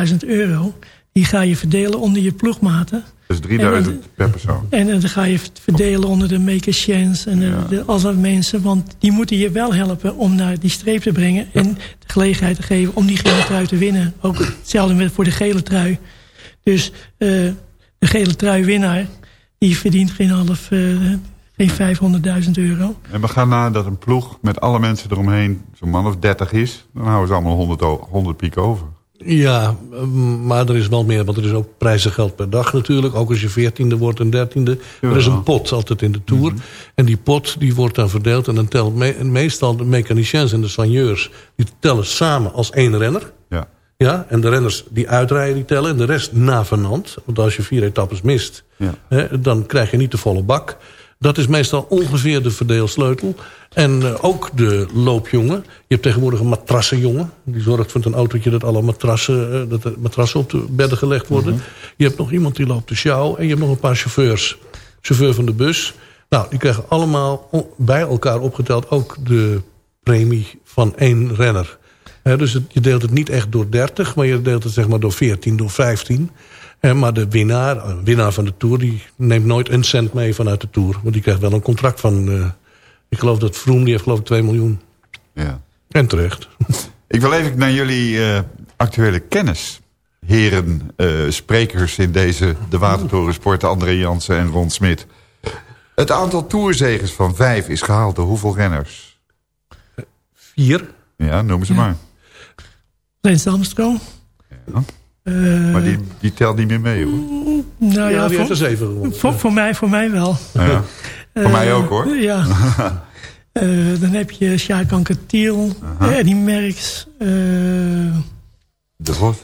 30.000 euro, die ga je verdelen onder je ploegmaten. Dus 3000 per persoon. En dan ga je het verdelen onder de makers en de, Ja. de, al dat mensen. Want die moeten je wel helpen om naar die streep te brengen. En de gelegenheid te geven om die gele trui te winnen. Ook hetzelfde met voor de gele trui. Dus eh, de gele trui winnaar, die verdient geen half, eh, geen 500.000 euro. En we gaan na dat een ploeg met alle mensen eromheen zo'n man of 30 is. Dan houden ze allemaal 100, o- 100 piek over. Ja, mm, maar er is wel meer, want er is ook prijzengeld per dag natuurlijk. Ook als je veertiende wordt en dertiende. Er is een pot altijd in de Tour. En die pot die wordt dan verdeeld. En dan telt me- meestal de mechaniciens en de soigneurs... die tellen samen als één renner. Ja. Ja, en de renners die uitrijden, die tellen. En de rest navenant. Want als je vier etappes mist, Ja. hè, dan krijg je niet de volle bak. Dat is meestal ongeveer de verdeelsleutel. En eh, ook de loopjongen. Je hebt tegenwoordig een matrassenjongen. Die zorgt voor een autootje dat alle matrassen, eh, dat de matrassen op de bedden gelegd worden. Je hebt nog iemand die loopt de sjouw. En je hebt nog een paar chauffeurs. Chauffeur van de bus. Nou, die krijgen allemaal bij elkaar opgeteld ook de premie van één renner. Dus het- je deelt het niet echt door 30, maar je deelt het zeg maar door 14, door 15. Maar de winnaar, winnaar van de Tour, die neemt nooit een cent mee vanuit de Tour. Want die krijgt wel een contract van, eh, ik geloof dat Vroom, die heeft geloof ik 2 miljoen. Ja. En terecht. Ik wil even naar jullie eh, actuele kennis. Heren, eh, sprekers in deze De Watertoren Sport, André Jansen en Ron Smit. Het aantal toerzegers van vijf is gehaald door hoeveel renners? Vier. Ja, noem ze maar. Lance Armstrong. Ja. Eh, Maar die, die telt niet meer mee hoor. nou Ja, ja, die er voor, zeven gewonnen. voor, voor mij, voor mij wel. Ja. Voor mij Eh, ook hoor. Ja. Eh, dan heb je Sjaak Anquetil, Eddie Merckx. eh, De Vos,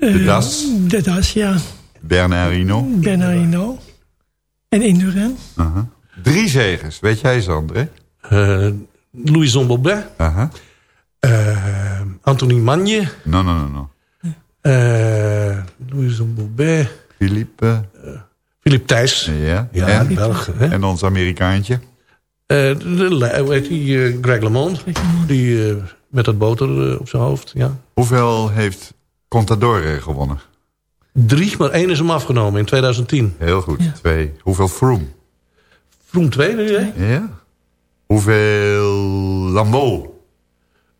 de Das, De Das, ja. Bernard Hinault. Bernard Hinault. En Indurain. Aha. Drie zegers, weet jij ze André? Eh, Louis Zombobet. Aha. Eh, Anthony Magne. No, no, no, no. Eh Louis Zombobet. Philippe. Philip Thijs. Ja. Ja, en, die Belg, hè? en ons Amerikaantje. Eh, de, hoe heet die? eh, Greg LeMond. Die eh, met dat boter eh, op zijn hoofd. Ja. Hoeveel heeft Contador gewonnen? Drie, maar één is hem afgenomen in 2010. Heel goed. Twee. Hoeveel Froome? Froome tweede, hè? Ja. Hoeveel Lambeau?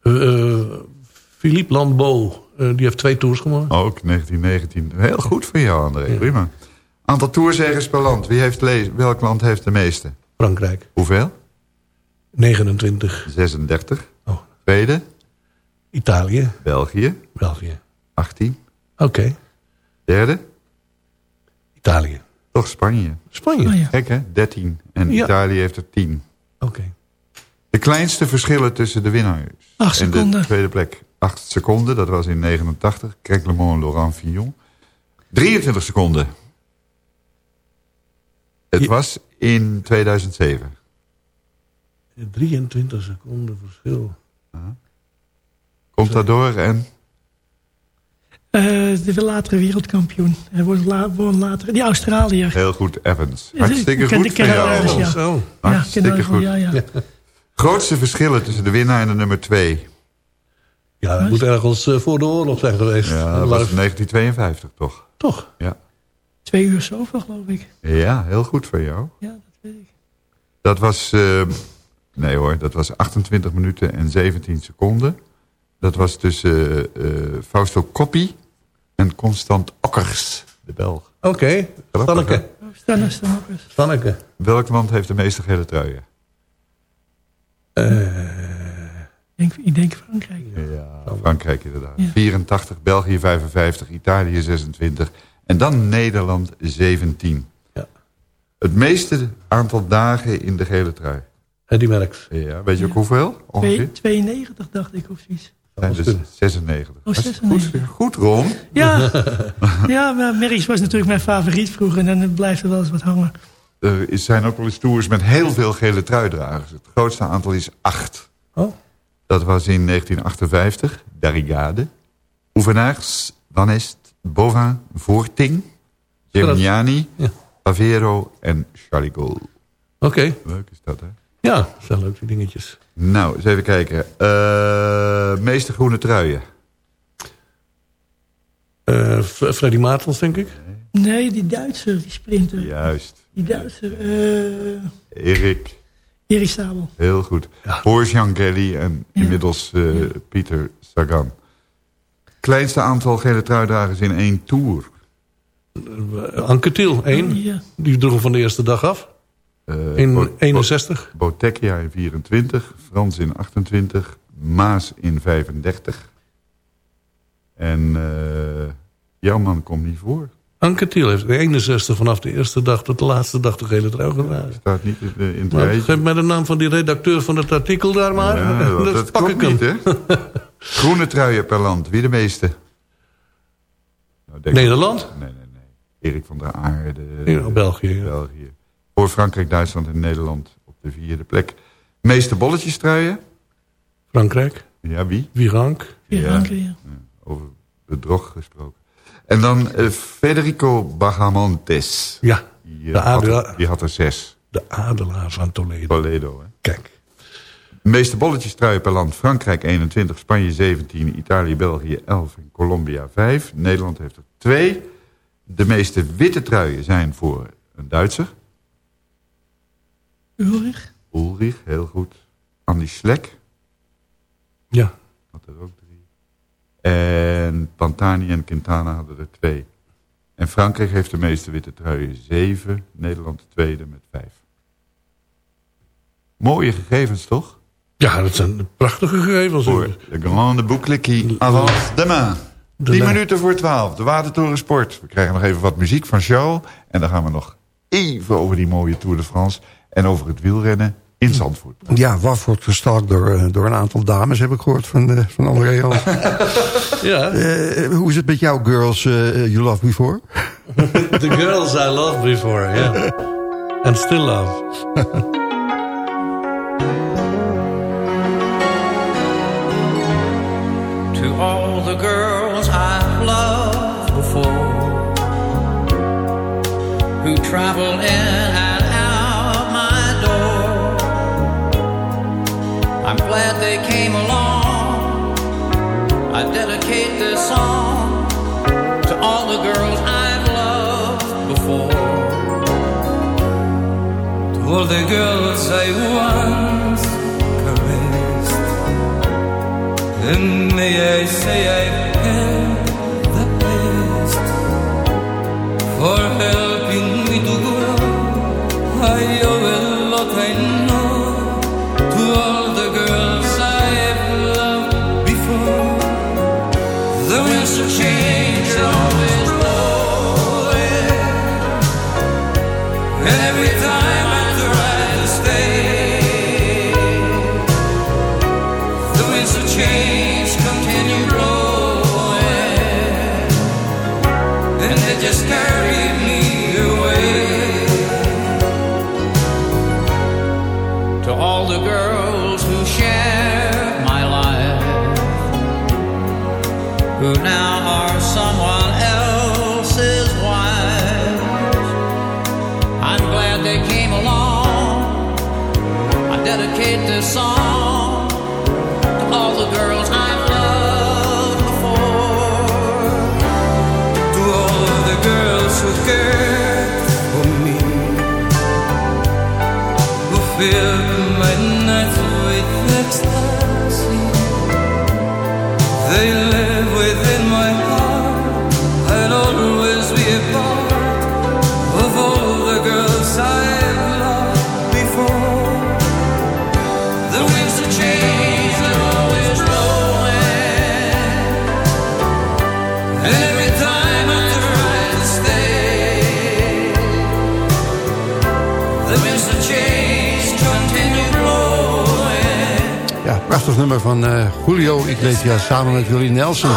Eh, eh, Philippe Lambeau. Eh, die heeft twee tours gewonnen. Ook 1919. Heel goed voor jou, André. Prima. Aantal toerzegers per land. Wie heeft welk land heeft de meeste? Frankrijk. Hoeveel? 29. 36. Oh. Tweede? Italië. België. België. 18. Oké. Derde? Italië. Toch Spanje. Spanje. Oh ja. Gek hè? 13. En Ja. Italië heeft er 10. Oké. De kleinste verschillen tussen de winnaars. Acht En de seconden. tweede plek 8 seconden. Dat was in 89. Creclemont en Laurent Fillon. 23 seconden. Het was in 2007. 23 seconden verschil. Contador en... Eh, de latere wereldkampioen. Hij wordt, la, wordt later, die Australiër. Heel goed, Evans. Ja, Hartstikke goed ik ken van jou. Ja. Hartstikke goed. Ja, ja. Grootste verschillen tussen de winnaar en de nummer 2. Ja, dat moet ergens eh, voor de oorlog zijn geweest. Ja, dat was in 1952 toch? Toch? Ja. Twee uur zoveel, geloof ik. Ja, heel goed van jou. Ja, dat weet ik. Dat was... eh, nee hoor, dat was 28 minuten en 17 seconden. Dat was tussen eh, eh, Fausto Coppi en Constant Okkers, de Belg. Oké. Grappig, Stanneke. Stanneke. Welk land heeft de meeste gele truien? Ik denk, ik denk Frankrijk inderdaad. Ja. 84, België 55, Italië 26 en dan Nederland 17. Ja. Het meeste aantal dagen in de gele trui. Eddie Merckx. Ja, weet je ook hoeveel? Ongeveer? Twee- 92 dacht ik of zoiets. Zijn dus 96. Oh, Hartstikke 96. Goed, goed Ron. Ja, ja maar Merckx was natuurlijk mijn favoriet vroeger. En dan blijft er wel eens wat hangen. Er is- zijn ook wel eens tours met heel veel gele truidragers. Het grootste aantal is acht. Oh. Dat was in 1958, Darigade. Oevenaars, Van Est, Bovin, Voorting, Gemignani, Ja. Avero en Charlie Gaulle. Oké. Leuk is dat, hè? Ja, dat zijn leuke dingetjes. Nou, eens even kijken. Eh, meeste groene truien. Eh, Freddy Maartens, denk ik. Nee, die Duitser, die sprinter. Juist. Die Duitser, eh Erik, Erik Sabel. heel goed. Ja. Voor Jean Kelly en inmiddels eh, Pieter Sagan. Kleinste aantal gele truidragers in één tour. Eh, Anke Thiel, één. Ja. Die droeg hem van de eerste dag af. Eh, In Bo- 61. Bo- Bottecchia in 24, Frans in 28, Maas in 35. En eh jouw man komt niet voor. Anke Thiel heeft 61 vanaf de eerste dag tot de laatste dag de gele trui gedragen. Staat niet in, het Maar rijtje. geef mij de naam van die redacteur van het artikel daar maar. Ja, dat, pak klopt ik hem. niet, hè? Groene truien per land. Wie de meeste? Nou, Nederland? Nee, nee, nee. Erik van der Aarde. Ja, België, ja. België. Voor Frankrijk, Duitsland en Nederland op de vierde plek. Meeste bolletjes truien? Frankrijk, Ja, wie? Virank. Ja, dank je, ja. Over bedrog gesproken. En dan eh, Federico Bagamontes. Ja, Die, de, had er, adela- die had er zes. de adelaar van Toledo. Toledo, hè? Kijk, De meeste bolletjes truien per land. Frankrijk 21, Spanje 17, Italië, België 11 en Colombia 5. Nederland heeft er 2. De meeste witte truien zijn voor een Duitser. Ulrich. Ulrich, heel goed. Andy Schlek ja. had er ook. En Pantani en Quintana hadden er twee. En Frankrijk heeft de meeste witte truien 7. Nederland de tweede met 5. Mooie gegevens, toch? Ja, dat zijn prachtige gegevens. Voor de Grande Boucle qui avance demain. 10 Demain. minuten voor 12, de Watertoren Sport. We krijgen nog even wat muziek van Charles. En dan gaan we nog even over die mooie Tour de France... en over het wielrennen in Zandvoort. Ja, WAF wordt gestalkt door, eh, door een aantal dames, heb ik gehoord van, uh, van André ja. Eh, hoe is het met jouw girls you love before? The girls I love before, ja. Yeah. And still love. To all the girls I've loved before who travel in I'm glad they came along. I dedicate this song to all the girls I've loved before. To all the girls I once caressed. And may I say I've had Nelson.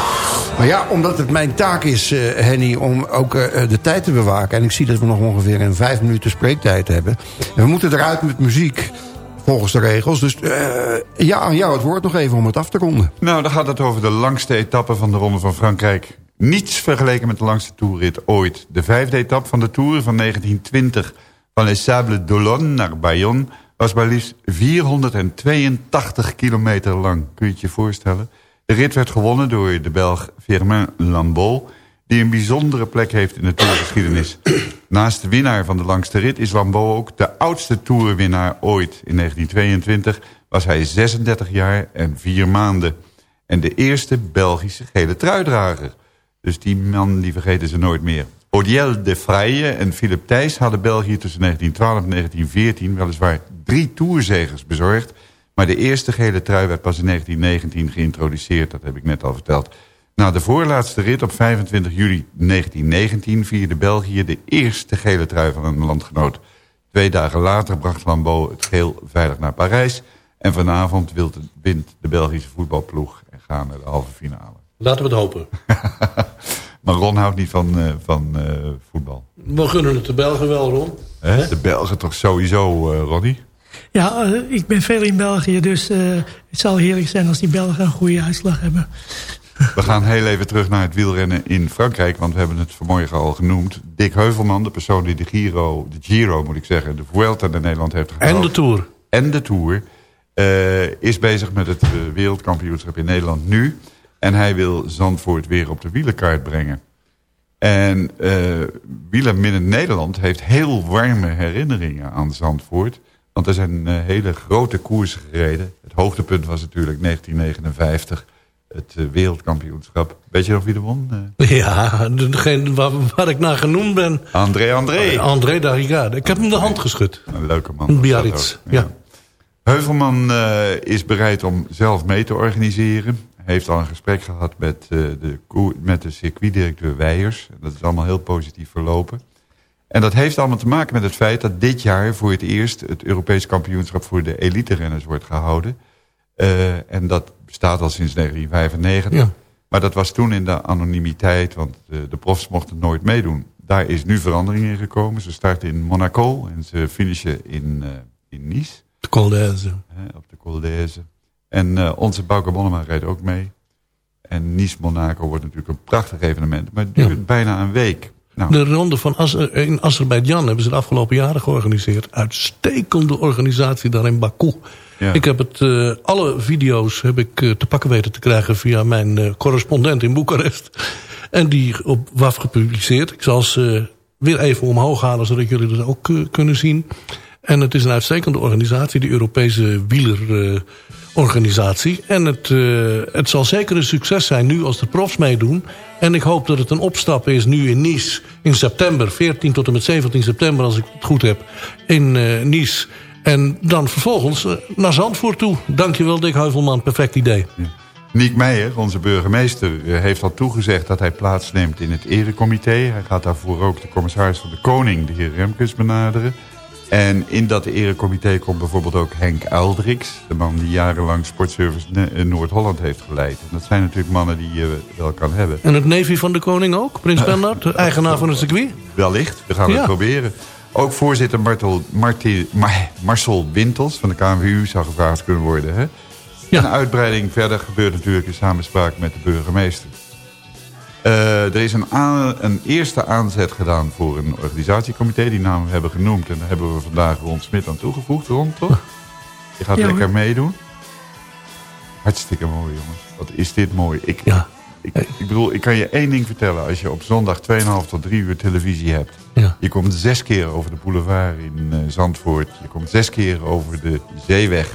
Maar ja, omdat het mijn taak is, eh, Henny, om ook eh, de tijd te bewaken... en ik zie dat we nog ongeveer een vijf minuten spreektijd hebben... en we moeten eruit met muziek, volgens de regels. Dus eh, ja, aan jou het woord nog even om het af te ronden. Nou, dan gaat het over de langste etappe van de Ronde van Frankrijk. Niets vergeleken met de langste toerrit ooit. De vijfde etappe van de Tour van 1920 van Les Sables d'Olonne naar Bayonne... was maar liefst 482 kilometer lang. Kun je het je voorstellen? De rit werd gewonnen door de Belg Firmin Lambeau... die een bijzondere plek heeft in de tourgeschiedenis. Naast de winnaar van de langste rit is Lambeau ook de oudste toerwinnaar ooit. In 1922 was hij 36 jaar en 4 maanden. En de eerste Belgische gele truidrager. Dus die man die vergeten ze nooit meer. Odiel de Fraye en Philip Thijs hadden België tussen 1912 en 1914... weliswaar drie toerzegers bezorgd... maar de eerste gele trui werd pas in 1919 geïntroduceerd. Dat heb ik net al verteld. Na de voorlaatste rit op 25 juli 1919 vierde België de eerste gele trui van een landgenoot. Twee dagen later bracht Lambeau het geel veilig naar Parijs... en vanavond wint de Belgische voetbalploeg en gaan naar de halve finale. Laten we het hopen. Maar Ron houdt niet van, eh, van eh, voetbal. We gunnen het de Belgen wel, Ron. Hè? De Belgen toch sowieso, eh Ronnie? Ja, eh, ik ben veel in België, dus eh, het zal heerlijk zijn als die Belgen een goede uitslag hebben. We gaan heel even terug naar het wielrennen in Frankrijk... want we hebben het vanmorgen al genoemd. Dick Heuvelman, de persoon die de Giro, de Giro moet ik zeggen... de Vuelta naar Nederland heeft gehaald. En de Tour. En de Tour. eh, is bezig met het wereldkampioenschap in Nederland nu. En hij wil Zandvoort weer op de wielerkaart brengen. En eh Wielerminnen Nederland heeft heel warme herinneringen aan Zandvoort. Want er zijn eh, hele grote koersen gereden. Het hoogtepunt was natuurlijk 1959, het eh, wereldkampioenschap. Weet je nog wie er won? Eh, Ja, degene waar, waar ik naar genoemd ben. André André. André Darrigade. Ik heb hem de hand geschud. Een leuke man. Biarritz, ja. Heuvelman is bereid om zelf mee te organiseren. Hij heeft al een gesprek gehad met, de, met de circuitdirecteur Weijers. Dat is allemaal heel positief verlopen. En dat heeft allemaal te maken met het feit dat dit jaar voor het eerst... het Europees kampioenschap voor de elite-renners wordt gehouden. Eh, en dat bestaat al sinds 1995. Ja. Maar dat was toen in de anonimiteit, want de, de profs mochten nooit meedoen. Daar is nu verandering in gekomen. Ze starten in Monaco en ze finishen in, eh, in Nice. De Col d'Aise. Op de Col d'Aise. En eh, onze Bauke Bonnema rijdt ook mee. En Nice-Monaco wordt natuurlijk een prachtig evenement. Maar het duurt bijna een week. Nou, De ronde van Azer- in Azerbeidzjan hebben ze de afgelopen jaren georganiseerd. Uitstekende organisatie daar in Baku. Ja. Ik heb het, eh, alle video's heb ik eh, te pakken weten te krijgen via mijn eh, correspondent in Boekarest. En die op WAF gepubliceerd. Ik zal ze eh, weer even omhoog halen zodat jullie dat ook eh, kunnen zien. En het is een uitstekende organisatie, de Europese wielerorganisatie. en het, eh, het zal zeker een succes zijn nu als de profs meedoen. En ik hoop dat het een opstap is nu in Nice in september. 14 tot en met 17 september als ik het goed heb. In eh, Nice. En dan vervolgens eh, naar Zandvoort toe. Dankjewel Dick Heuvelman, perfect idee. Niek Meijer, onze burgemeester, eh, heeft al toegezegd dat hij plaatsneemt in het erecomité. Hij gaat daarvoor ook de commissaris van de Koning, de heer Remkes, benaderen. En in dat erecomité komt bijvoorbeeld ook Henk Uildriks. De man die jarenlang Sportservice eh, Noord-Holland heeft geleid. En dat zijn natuurlijk mannen die je wel kan hebben. En het neefje van de koning ook, Prins Bernhard, de eigenaar van het circuit. Wellicht, we gaan Ja. het proberen. Ook voorzitter Martel, Marti- Mar- Marcel Wintels van de KNVU zou gevraagd kunnen worden. Hè? En uitbreiding verder gebeurt natuurlijk in samenspraak met de burgemeester. Eh, er is een, aan- een eerste aanzet gedaan voor een organisatiecomité. Die naam we hebben genoemd. En daar hebben we vandaag Ron Smit aan toegevoegd. Ron, toch? Je gaat Ja, lekker hoor. meedoen. Hartstikke mooi, jongens. Wat is dit mooi. Ik, Ja. ik, ik bedoel, ik kan je één ding vertellen. Als je op zondag 2,5 tot 3 uur televisie hebt. Ja. Je komt zes keer over de boulevard in eh, Zandvoort. Je komt zes keer over de zeeweg.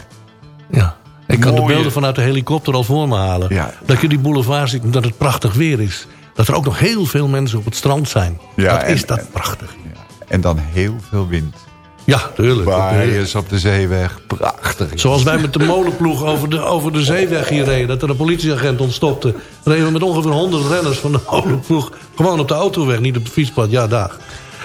Ja. Ik kan de beelden vanuit de helikopter al voor me halen. Ja. Dat je die boulevard ziet en dat het prachtig weer is. Dat er ook nog heel veel mensen op het strand zijn. Ja, en- is dat en- prachtig. En dan heel veel wind. Ja, tuurlijk. Waaiers op de zeeweg. Prachtig. Zoals wij met de molenploeg over de, over de zeeweg hier reden. Dat er een politieagent ontstopte. Reden we met ongeveer 100 renners van de molenploeg. Gewoon op de autoweg, niet op de fietspad. Ja, dag.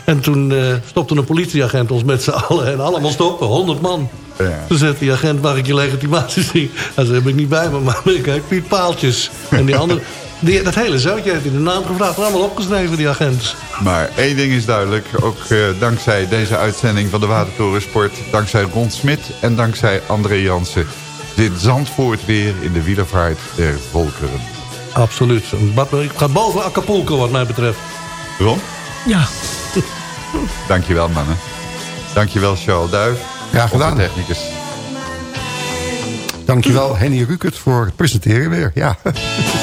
En toen eh, stopte een politieagent ons met z'n allen. En allemaal stoppen, 100 man. Ja. Toen zegt die agent, mag ik je legitimatie zien? Zei, heb ik niet bij me, maar ik heb Paaltjes. En die andere... Die, dat hele zoutje heeft hij de naam gevraagd. allemaal opgeschreven, die agent. Maar één ding is duidelijk. Ook eh, dankzij deze uitzending van de Watertorensport. Dankzij Ron Smit en dankzij André Jansen. Zit Zandvoort weer in de wielervaart der volkeren. Absoluut. Ik ga boven Acapulco wat mij betreft. Ron? Ja. Dankjewel mannen. Dankjewel Charles Duif. Ja, gedaan. Technicus. Dankjewel Henny Rukert voor het presenteren weer. Ja.